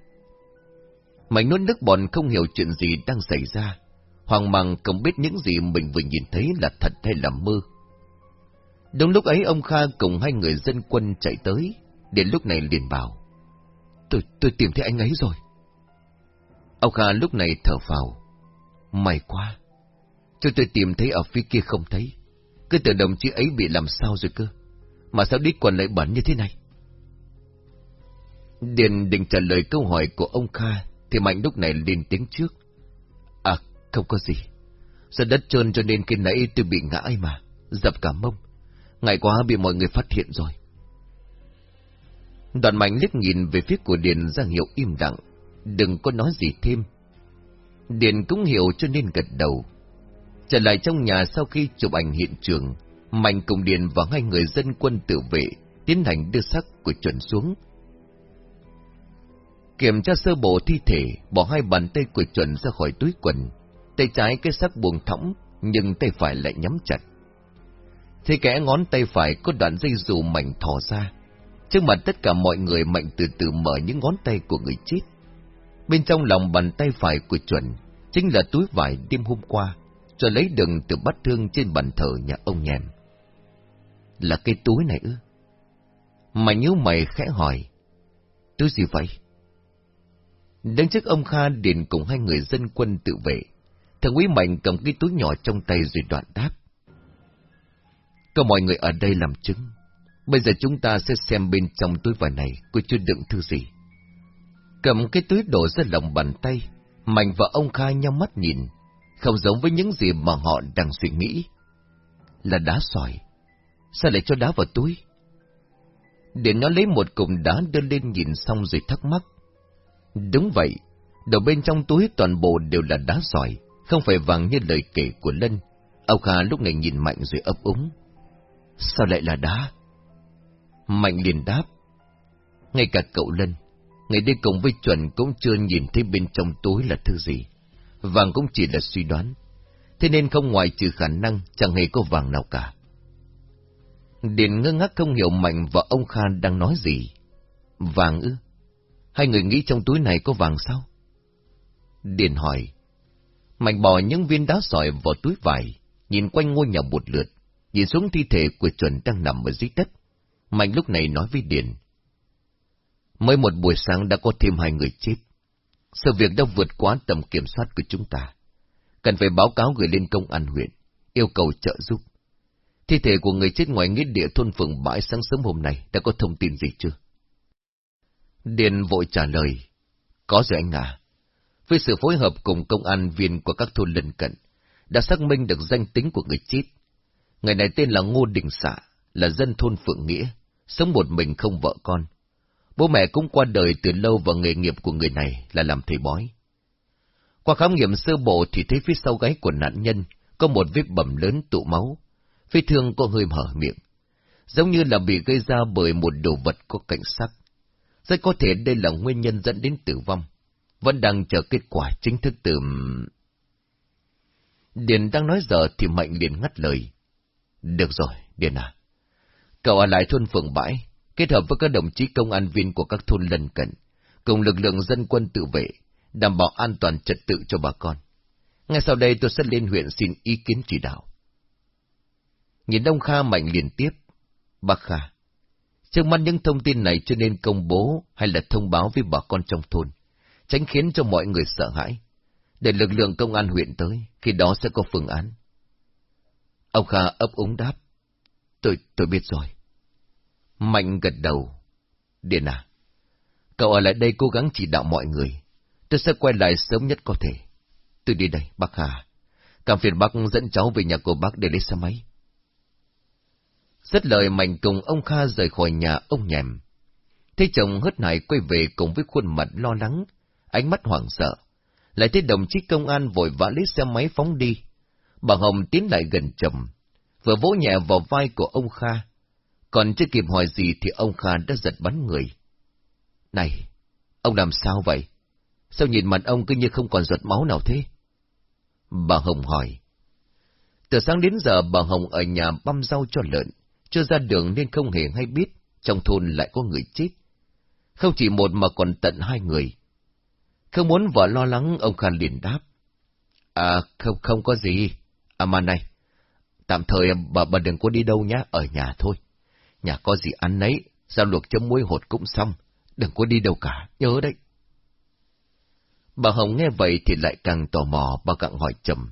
mày nuốt nước bọn không hiểu chuyện gì đang xảy ra. Hoàng mang không biết những gì mình vừa nhìn thấy là thật hay là mơ. Đúng lúc ấy ông Kha cùng hai người dân quân chạy tới, đến lúc này liền bảo. Tôi, tôi tìm thấy anh ấy rồi. Ông Kha lúc này thở vào. May quá. Cho tôi tìm thấy ở phía kia không thấy. Cứ tưởng đồng chí ấy bị làm sao rồi cơ. Mà sao đi quần lại bẩn như thế này? Điền định trả lời câu hỏi của ông Kha, thì Mạnh lúc này lên tiếng trước. À, không có gì. Do đất trơn cho nên khi nãy tôi bị ngã ấy mà, dập cả mông. ngày quá bị mọi người phát hiện rồi. Đoàn Mạnh liếc nhìn về phía của Điền ra hiệu im lặng, đừng có nói gì thêm. Điền cũng hiểu cho nên gật đầu, Trở lại trong nhà sau khi chụp ảnh hiện trường, Mạnh cùng Điền và hai người dân quân tự vệ tiến hành đưa xác của chuẩn xuống. Kiểm tra sơ bộ thi thể, bỏ hai bàn tay của chuẩn ra khỏi túi quần. Tay trái cái sắc buồn thõng, nhưng tay phải lại nhắm chặt. Thì kẽ ngón tay phải có đoạn dây dù mảnh thò ra. Trước mặt tất cả mọi người Mạnh từ từ mở những ngón tay của người chết. Bên trong lòng bàn tay phải của chuẩn, chính là túi vải đêm hôm qua cho lấy đựng từ bắt thương trên bàn thờ nhà ông nhèm. Là cái túi này ư? Mà nhớ mày khẽ hỏi, túi gì vậy? Đứng trước ông Kha điền cùng hai người dân quân tự vệ, thằng quý mạnh cầm cái túi nhỏ trong tay rồi đoạn đáp. Có mọi người ở đây làm chứng. Bây giờ chúng ta sẽ xem bên trong túi vải này có chứa đựng thứ gì. Cầm cái túi đổ ra lòng bàn tay, Mạnh và ông Kha nhau mắt nhìn, không giống với những gì mà họ đang suy nghĩ. Là đá sỏi. Sao lại cho đá vào túi? Để nó lấy một cục đá đưa lên nhìn xong rồi thắc mắc. Đúng vậy, đầu bên trong túi toàn bộ đều là đá sỏi, không phải vàng như lời kể của Lân. Ông Kha lúc này nhìn Mạnh rồi ấp úng. Sao lại là đá? Mạnh liền đáp. Ngay cả cậu Lân, ngày đi cùng với chuẩn cũng chưa nhìn thấy bên trong túi là thứ gì vàng cũng chỉ là suy đoán. Thế nên không ngoài trừ khả năng chẳng hề có vàng nào cả. Điền ngơ ngác không hiểu Mạnh và ông Kha đang nói gì. Vàng ư? Hai người nghĩ trong túi này có vàng sao? Điền hỏi. Mạnh bỏ những viên đá sỏi vào túi vải, nhìn quanh ngôi nhà một lượt, nhìn xuống thi thể của chuẩn đang nằm ở dưới đất. Mạnh lúc này nói với Điền. Mới một buổi sáng đã có thêm hai người chết. Sự việc đã vượt quá tầm kiểm soát của chúng ta. Cần phải báo cáo gửi lên công an huyện, yêu cầu trợ giúp. Thi thể của người chết ngoài nghĩa địa thôn phường bãi sáng sớm hôm nay đã có thông tin gì chưa? Điền vội trả lời. Có rồi anh à. Với sự phối hợp cùng công an viên của các thôn lân cận, đã xác minh được danh tính của người chết. Người này tên là Ngô Đình Xạ, là dân thôn Phượng Nghĩa, sống một mình không vợ con. Bố mẹ cũng qua đời từ lâu và nghề nghiệp của người này là làm thầy bói. Qua khám nghiệm sơ bộ thì thấy phía sau gáy của nạn nhân có một vết bầm lớn tụ máu, vết thương có hơi mở miệng, giống như là bị gây ra bởi một đồ vật có cảnh sắc. Rất có thể đây là nguyên nhân dẫn đến tử vong. Vẫn đang chờ kết quả chính thức từ... Điền đang nói giờ thì Mạnh liền ngắt lời. Được rồi, Điền à. Cậu ở lại thôn phường bãi, kết hợp với các đồng chí công an viên của các thôn lân cận, cùng lực lượng dân quân tự vệ, đảm bảo an toàn trật tự cho bà con. Ngay sau đây tôi sẽ lên huyện xin ý kiến chỉ đạo. Nhìn Đông Kha Mạnh liền tiếp. Bác Kha, trước mắt những thông tin này chưa nên công bố hay là thông báo với bà con trong thôn, tránh khiến cho mọi người sợ hãi. Để lực lượng công an huyện tới, khi đó sẽ có phương án. Ông Kha ấp úng đáp. Tôi, tôi biết rồi. Mạnh gật đầu. Điền à, cậu ở lại đây cố gắng chỉ đạo mọi người. Tôi sẽ quay lại sớm nhất có thể. Tôi đi đây, bác Hà. Cảm phiền bác dẫn cháu về nhà của bác để lấy xe máy. Rất lời Mạnh cùng ông Kha rời khỏi nhà ông nhèm. Thấy chồng hớt này quay về cùng với khuôn mặt lo lắng, ánh mắt hoảng sợ. Lại thấy đồng chí công an vội vã lấy xe máy phóng đi. Bà Hồng tiến lại gần chồng, vừa vỗ nhẹ vào vai của ông Kha. Còn chưa kịp hỏi gì thì ông Kha đã giật bắn người. Này, ông làm sao vậy? Sao nhìn mặt ông cứ như không còn giọt máu nào thế? Bà Hồng hỏi. Từ sáng đến giờ bà Hồng ở nhà băm rau cho lợn, chưa ra đường nên không hề hay biết trong thôn lại có người chết. Không chỉ một mà còn tận hai người. Không muốn vợ lo lắng, ông Khan liền đáp. À, không, không có gì. À mà này, tạm thời bà, bà đừng có đi đâu nhá, ở nhà thôi. Nhà có gì ăn nấy, sao luộc chấm muối hột cũng xong, đừng có đi đâu cả, nhớ đấy. Bà Hồng nghe vậy thì lại càng tò mò, bà càng hỏi chậm.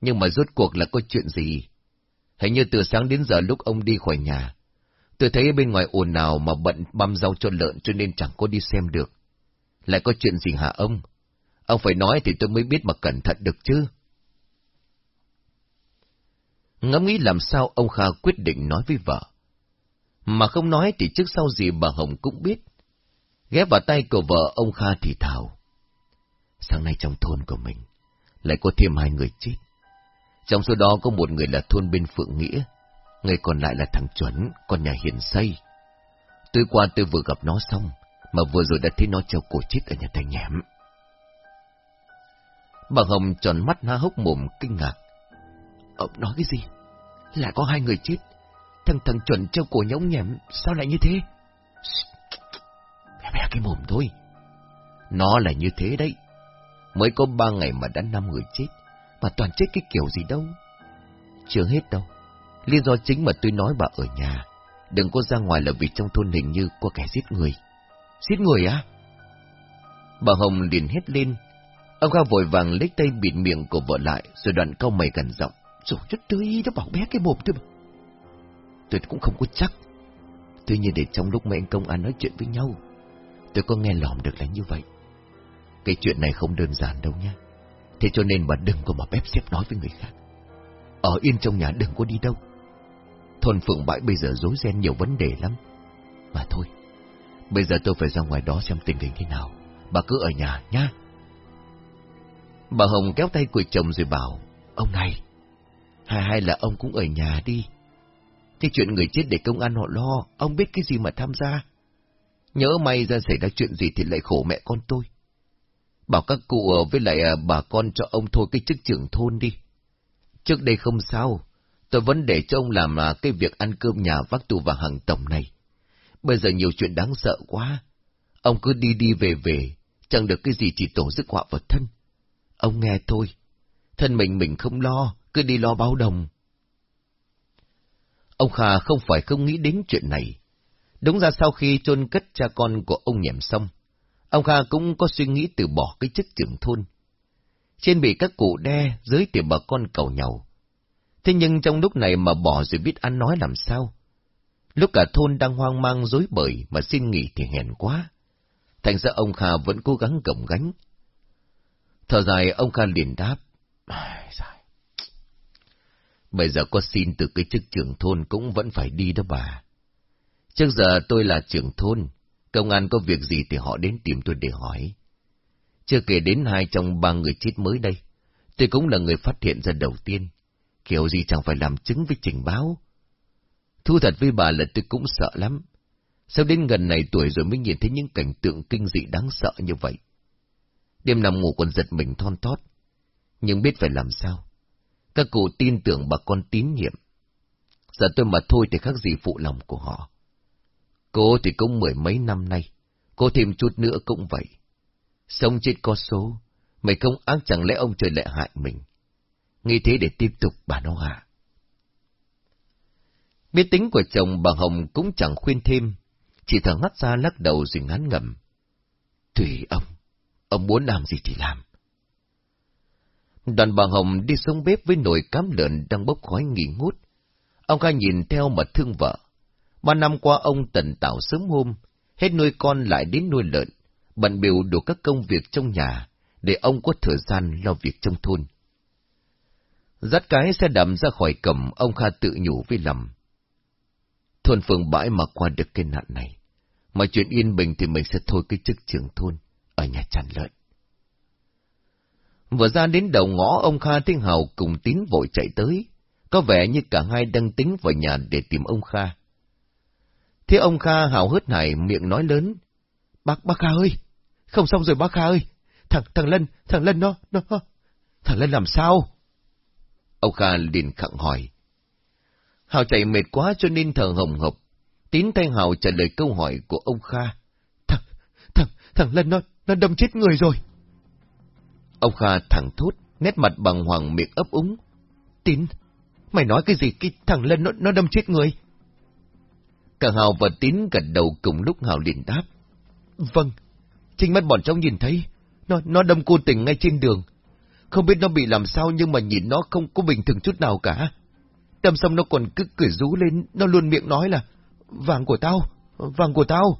Nhưng mà rốt cuộc là có chuyện gì? Hình như từ sáng đến giờ lúc ông đi khỏi nhà, tôi thấy bên ngoài ồn nào mà bận băm rau cho lợn cho nên chẳng có đi xem được. Lại có chuyện gì hả ông? Ông phải nói thì tôi mới biết mà cẩn thận được chứ. Ngẫm nghĩ làm sao ông Kha quyết định nói với vợ. Mà không nói thì trước sau gì bà Hồng cũng biết. Ghé vào tay của vợ ông Kha thì thào. Sáng nay trong thôn của mình, lại có thêm hai người chết. Trong số đó có một người là thôn bên Phượng Nghĩa, người còn lại là thằng Chuẩn, con nhà hiền xây. Tối qua tôi vừa gặp nó xong, mà vừa rồi đã thấy nó treo cổ chết ở nhà thằng nhẽm. Bà Hồng tròn mắt há hốc mồm kinh ngạc. Ông nói cái gì? Lại có hai người chết. Thằng thằng Chuẩn treo cổ nhõng nhẽm, sao lại như thế? Bé bé cái mồm thôi. Nó là như thế đấy. Mới có ba ngày mà đã năm người chết, mà toàn chết cái kiểu gì đâu. Chưa hết đâu. Lý do chính mà tôi nói bà ở nhà, đừng có ra ngoài là vì trong thôn hình như có kẻ giết người. Giết người á? Bà Hồng liền hét lên. Ông Kha vội vàng lấy tay bịt miệng của vợ lại, rồi đoạn câu mày gần giọng. Rồi rất tươi, nó bảo bé cái mồm tôi mà. Tôi cũng không có chắc. Tuy nhiên để trong lúc mấy anh công an nói chuyện với nhau, tôi có nghe lỏm được là như vậy. Cái chuyện này không đơn giản đâu nhé. Thế cho nên bà đừng có mà bếp xếp nói với người khác. Ở yên trong nhà đừng có đi đâu. Thôn Phượng Bãi bây giờ rối ren nhiều vấn đề lắm. Mà thôi, bây giờ tôi phải ra ngoài đó xem tình hình thế nào. Bà cứ ở nhà nhá. Bà Hồng kéo tay của chồng rồi bảo, ông này, hay hay là ông cũng ở nhà đi. Cái chuyện người chết để công an họ lo, ông biết cái gì mà tham gia. Nhớ may ra xảy ra chuyện gì thì lại khổ mẹ con tôi. Bảo các cụ với lại à, bà con cho ông thôi cái chức trưởng thôn đi. Trước đây không sao, tôi vẫn để cho ông làm à, cái việc ăn cơm nhà vác tù và hàng tổng này. Bây giờ nhiều chuyện đáng sợ quá. Ông cứ đi đi về về, chẳng được cái gì chỉ tổ dứt họa vào thân. Ông nghe thôi, thân mình mình không lo, cứ đi lo báo đồng. Ông Kha không phải không nghĩ đến chuyện này. Đúng ra sau khi chôn cất cha con của ông nhẹm xong, ông Kha cũng có suy nghĩ từ bỏ cái chức trưởng thôn. Trên bị các cụ đe, dưới tiểu bà con cầu nhau. Thế nhưng trong lúc này mà bỏ rồi biết ăn nói làm sao? Lúc cả thôn đang hoang mang dối bời mà xin nghỉ thì hèn quá. Thành ra ông Kha vẫn cố gắng gồng gánh. Thở dài ông Kha liền đáp. Bây giờ có xin từ cái chức trưởng thôn cũng vẫn phải đi đó bà. Trước giờ tôi là trưởng thôn, công an có việc gì thì họ đến tìm tôi để hỏi. Chưa kể đến hai trong ba người chết mới đây, tôi cũng là người phát hiện ra đầu tiên. Kiểu gì chẳng phải làm chứng với trình báo. Thu thật với bà là tôi cũng sợ lắm. Sao đến gần này tuổi rồi mới nhìn thấy những cảnh tượng kinh dị đáng sợ như vậy? Đêm nằm ngủ còn giật mình thon thót. Nhưng biết phải làm sao? Các cụ tin tưởng bà con tín nhiệm. Giờ tôi mà thôi thì khác gì phụ lòng của họ. Cô thì cũng mười mấy năm nay, cô thêm chút nữa cũng vậy. Sống chết có số, mày không ác chẳng lẽ ông trời lại hại mình. Nghĩ thế để tiếp tục bà nó hạ. Biết tính của chồng bà Hồng cũng chẳng khuyên thêm, chỉ thở ngắt ra lắc đầu rồi ngán ngầm. Tùy ông, ông muốn làm gì thì làm. Đoàn bà Hồng đi xuống bếp với nồi cám lợn đang bốc khói nghỉ ngút. Ông ca nhìn theo mà thương vợ. Ba năm qua ông tần tạo sớm hôm, hết nuôi con lại đến nuôi lợn, bận biểu đủ các công việc trong nhà, để ông có thời gian lo việc trong thôn. Dắt cái xe đầm ra khỏi cầm, ông Kha tự nhủ với lầm. Thôn phường bãi mà qua được cái nạn này, mà chuyện yên bình thì mình sẽ thôi cái chức trưởng thôn, ở nhà chăn lợn. Vừa ra đến đầu ngõ ông Kha Thiên Hào cùng tín vội chạy tới, có vẻ như cả hai đang tính vào nhà để tìm ông Kha. Thế ông Kha hào hớt hải miệng nói lớn, Bác, bác Kha ơi, không xong rồi bác Kha ơi, thằng, thằng Lân, thằng Lân nó, nó, thằng Lân làm sao? Ông Kha liền khẳng hỏi. Hào chạy mệt quá cho nên thở hồng hộc, tín tay Hào trả lời câu hỏi của ông Kha. Thằng, thằng, thằng Lân nó, nó đâm chết người rồi. Ông Kha thẳng thốt, nét mặt bằng hoàng miệng ấp úng. Tín, mày nói cái gì cái thằng Lân nó, nó đâm chết người? Cả Hào và Tín gật đầu cùng lúc Hào liền đáp. Vâng, chính mắt bọn cháu nhìn thấy, nó nó đâm cô tình ngay trên đường. Không biết nó bị làm sao nhưng mà nhìn nó không có bình thường chút nào cả. Đâm xong nó còn cứ cười rú lên, nó luôn miệng nói là, vàng của tao, vàng của tao.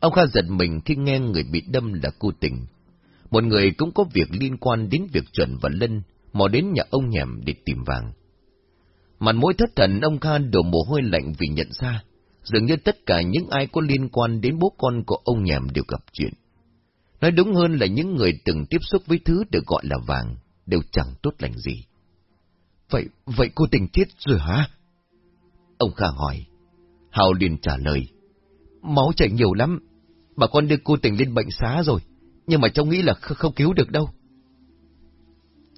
Ông Kha giật mình khi nghe người bị đâm là cô tình. Một người cũng có việc liên quan đến việc chuẩn và lân, mò đến nhà ông nhèm để tìm vàng. Mặt mũi thất thần ông Kha đổ mồ hôi lạnh vì nhận ra, dường như tất cả những ai có liên quan đến bố con của ông nhèm đều gặp chuyện. Nói đúng hơn là những người từng tiếp xúc với thứ được gọi là vàng, đều chẳng tốt lành gì. Vậy, vậy cô tình chết rồi hả? Ông Kha hỏi. Hào liền trả lời. Máu chảy nhiều lắm. Bà con đưa cô tình lên bệnh xá rồi, nhưng mà cháu nghĩ là không cứu được đâu.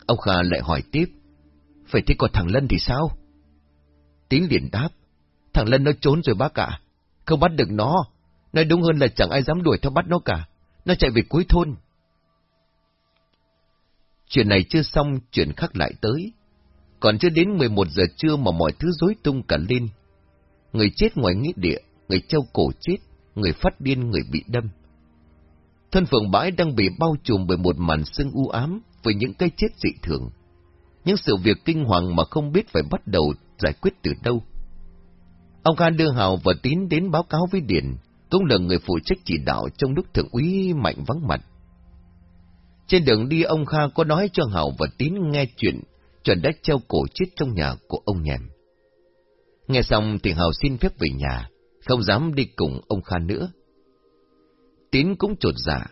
Ông Kha lại hỏi tiếp. Vậy thế còn thằng Lân thì sao? Tín liền đáp. Thằng Lân nó trốn rồi bác ạ. Không bắt được nó. Nói đúng hơn là chẳng ai dám đuổi theo bắt nó cả. Nó chạy về cuối thôn. Chuyện này chưa xong, chuyện khác lại tới. Còn chưa đến 11 giờ trưa mà mọi thứ rối tung cả lên. Người chết ngoài nghĩa địa, người treo cổ chết, người phát điên, người bị đâm. Thân phượng bãi đang bị bao trùm bởi một màn sương u ám với những cái chết dị thường. Những sự việc kinh hoàng mà không biết phải bắt đầu giải quyết từ đâu. Ông Khan đưa Hào và Tín đến báo cáo với Điền, cũng là người phụ trách chỉ đạo trong lúc thượng úy mạnh vắng mặt. Trên đường đi ông Kha có nói cho Hào và Tín nghe chuyện chuẩn đã treo cổ chết trong nhà của ông nhèm. Nghe xong thì Hào xin phép về nhà, không dám đi cùng ông Kha nữa. Tín cũng trột dạ,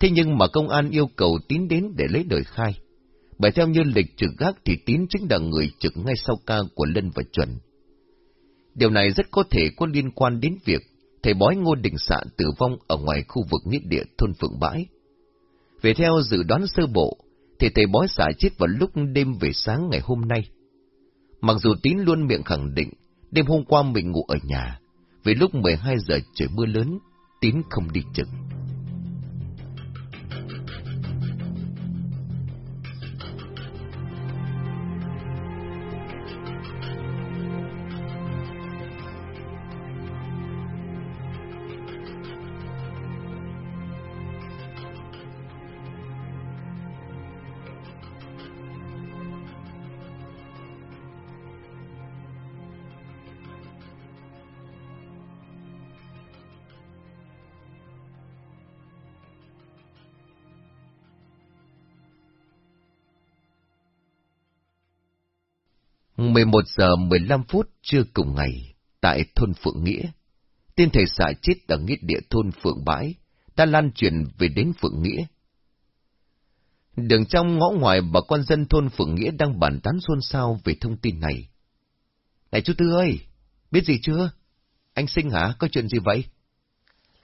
thế nhưng mà công an yêu cầu Tín đến để lấy lời khai. Bởi theo như lịch trực gác thì Tín chính là người trực ngay sau ca của Lân và Chuẩn. Điều này rất có thể có liên quan đến việc thầy bói Ngô Đình Sạ tử vong ở ngoài khu vực nghĩa địa thôn Phượng Bãi. Về theo dự đoán sơ bộ, thì thầy bói sạ chết vào lúc đêm về sáng ngày hôm nay. Mặc dù Tín luôn miệng khẳng định, đêm hôm qua mình ngủ ở nhà, vì lúc 12 giờ trời mưa lớn, Tín không đi trực. 11 giờ 15 phút trưa cùng ngày, tại thôn Phượng Nghĩa, tin thầy xã chết ở nghĩa địa thôn Phượng Bãi đã lan truyền về đến Phượng Nghĩa. Đường trong ngõ ngoài bà con dân thôn Phượng Nghĩa đang bàn tán xôn xao về thông tin này. Này chú Tư ơi, biết gì chưa? Anh sinh hả? Có chuyện gì vậy?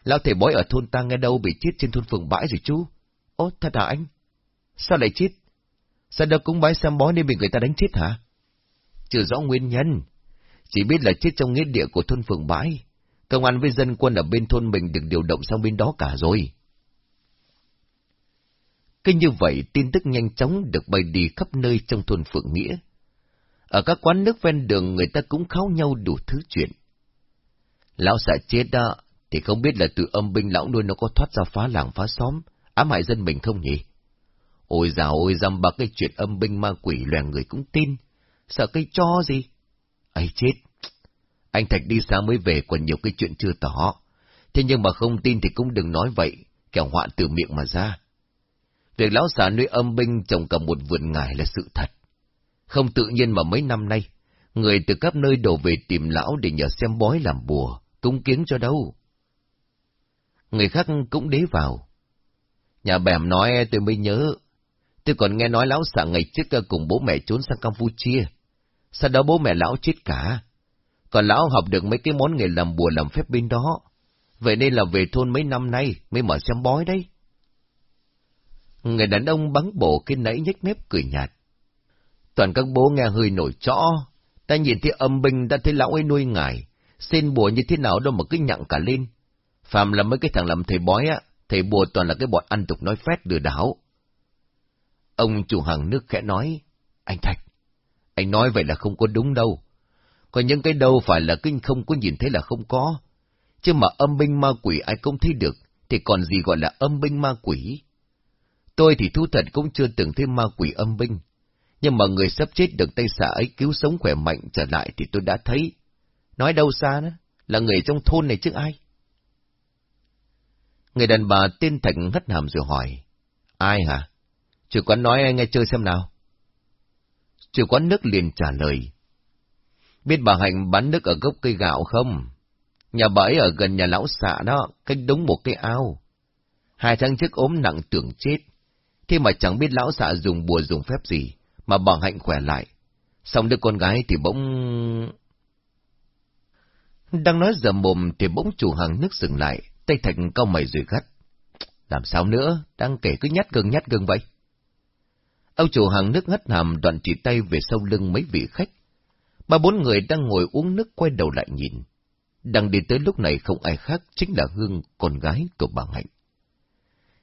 Lão thầy bói ở thôn ta nghe đâu bị chết trên thôn Phượng Bãi rồi chú? Ô, thật hả anh? Sao lại chết? Sao đâu cũng bái xem bói nên bị người ta đánh chết hả? Chưa rõ nguyên nhân. Chỉ biết là chết trong nghĩa địa của thôn phường bãi. Công an với dân quân ở bên thôn mình được điều động sang bên đó cả rồi. Cứ như vậy, tin tức nhanh chóng được bày đi khắp nơi trong thôn Phượng Nghĩa. Ở các quán nước ven đường người ta cũng kháo nhau đủ thứ chuyện. Lão xã chết đó, thì không biết là từ âm binh lão nuôi nó có thoát ra phá làng phá xóm, ám hại dân mình không nhỉ? Ôi dào ôi dăm bạc cái chuyện âm binh ma quỷ loèn người cũng tin sợ cây cho gì? ấy chết! Anh Thạch đi xa mới về còn nhiều cái chuyện chưa tỏ. Thế nhưng mà không tin thì cũng đừng nói vậy, kẻo họa từ miệng mà ra. Việc lão xà nuôi âm binh trồng cả một vườn ngải là sự thật. Không tự nhiên mà mấy năm nay, người từ các nơi đổ về tìm lão để nhờ xem bói làm bùa, cúng kiến cho đâu. Người khác cũng đế vào. Nhà bèm nói tôi mới nhớ, tôi còn nghe nói lão xà ngày trước cùng bố mẹ trốn sang Campuchia, sau đó bố mẹ lão chết cả. Còn lão học được mấy cái món nghề làm bùa làm phép bên đó. Vậy nên là về thôn mấy năm nay mới mở xem bói đấy. Người đàn ông bắn bổ cái nãy nhếch mép cười nhạt. Toàn các bố nghe hơi nổi trõ. Ta nhìn thấy âm binh đã thấy lão ấy nuôi ngài. Xin bùa như thế nào đâu mà cứ nhặng cả lên. Phạm là mấy cái thằng làm thầy bói á, thầy bùa toàn là cái bọn ăn tục nói phét lừa đảo. Ông chủ hàng nước khẽ nói, anh Thạch, anh nói vậy là không có đúng đâu. Còn những cái đâu phải là kinh không có nhìn thấy là không có. Chứ mà âm binh ma quỷ ai không thấy được, thì còn gì gọi là âm binh ma quỷ. Tôi thì thu thật cũng chưa từng thấy ma quỷ âm binh. Nhưng mà người sắp chết được tay xạ ấy cứu sống khỏe mạnh trở lại thì tôi đã thấy. Nói đâu xa đó, là người trong thôn này chứ ai. Người đàn bà tên Thành hất hàm rồi hỏi. Ai hả? Chủ quán nói nghe chơi xem nào. Chủ quán nước liền trả lời. Biết bà Hạnh bán nước ở gốc cây gạo không? Nhà bà ấy ở gần nhà lão xạ đó, cách đúng một cái ao. Hai tháng trước ốm nặng tưởng chết. Thế mà chẳng biết lão xạ dùng bùa dùng phép gì, mà bà Hạnh khỏe lại. Xong đứa con gái thì bỗng... Đang nói giờ mồm thì bỗng chủ hàng nước dừng lại, tay thành cao mày rồi gắt. Làm sao nữa, đang kể cứ nhát gừng nhát gừng vậy? Ông chủ hàng nước hất hàm đoạn chỉ tay về sau lưng mấy vị khách. Ba bốn người đang ngồi uống nước quay đầu lại nhìn. Đang đi tới lúc này không ai khác chính là Hương, con gái của bà Hạnh.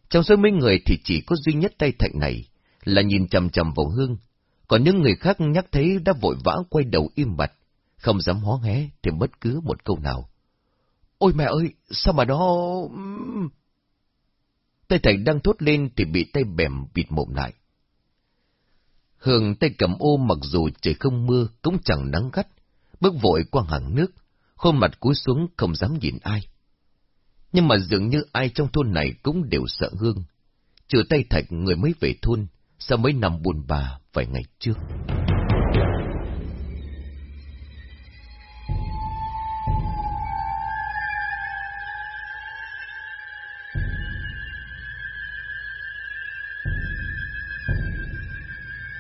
Trong số mấy người thì chỉ có duy nhất tay thạnh này là nhìn chầm chầm vào Hương, còn những người khác nhắc thấy đã vội vã quay đầu im bặt, không dám hó hé thêm bất cứ một câu nào. Ôi mẹ ơi, sao mà đó... Tay thạnh đang thốt lên thì bị tay bèm bịt mồm lại. Hương tay cầm ô mặc dù trời không mưa, cũng chẳng nắng gắt, bước vội qua hàng nước, khuôn mặt cúi xuống không dám nhìn ai. Nhưng mà dường như ai trong thôn này cũng đều sợ Hương. Trừ tay thạch người mới về thôn, sau mấy năm buồn bà vài ngày trước.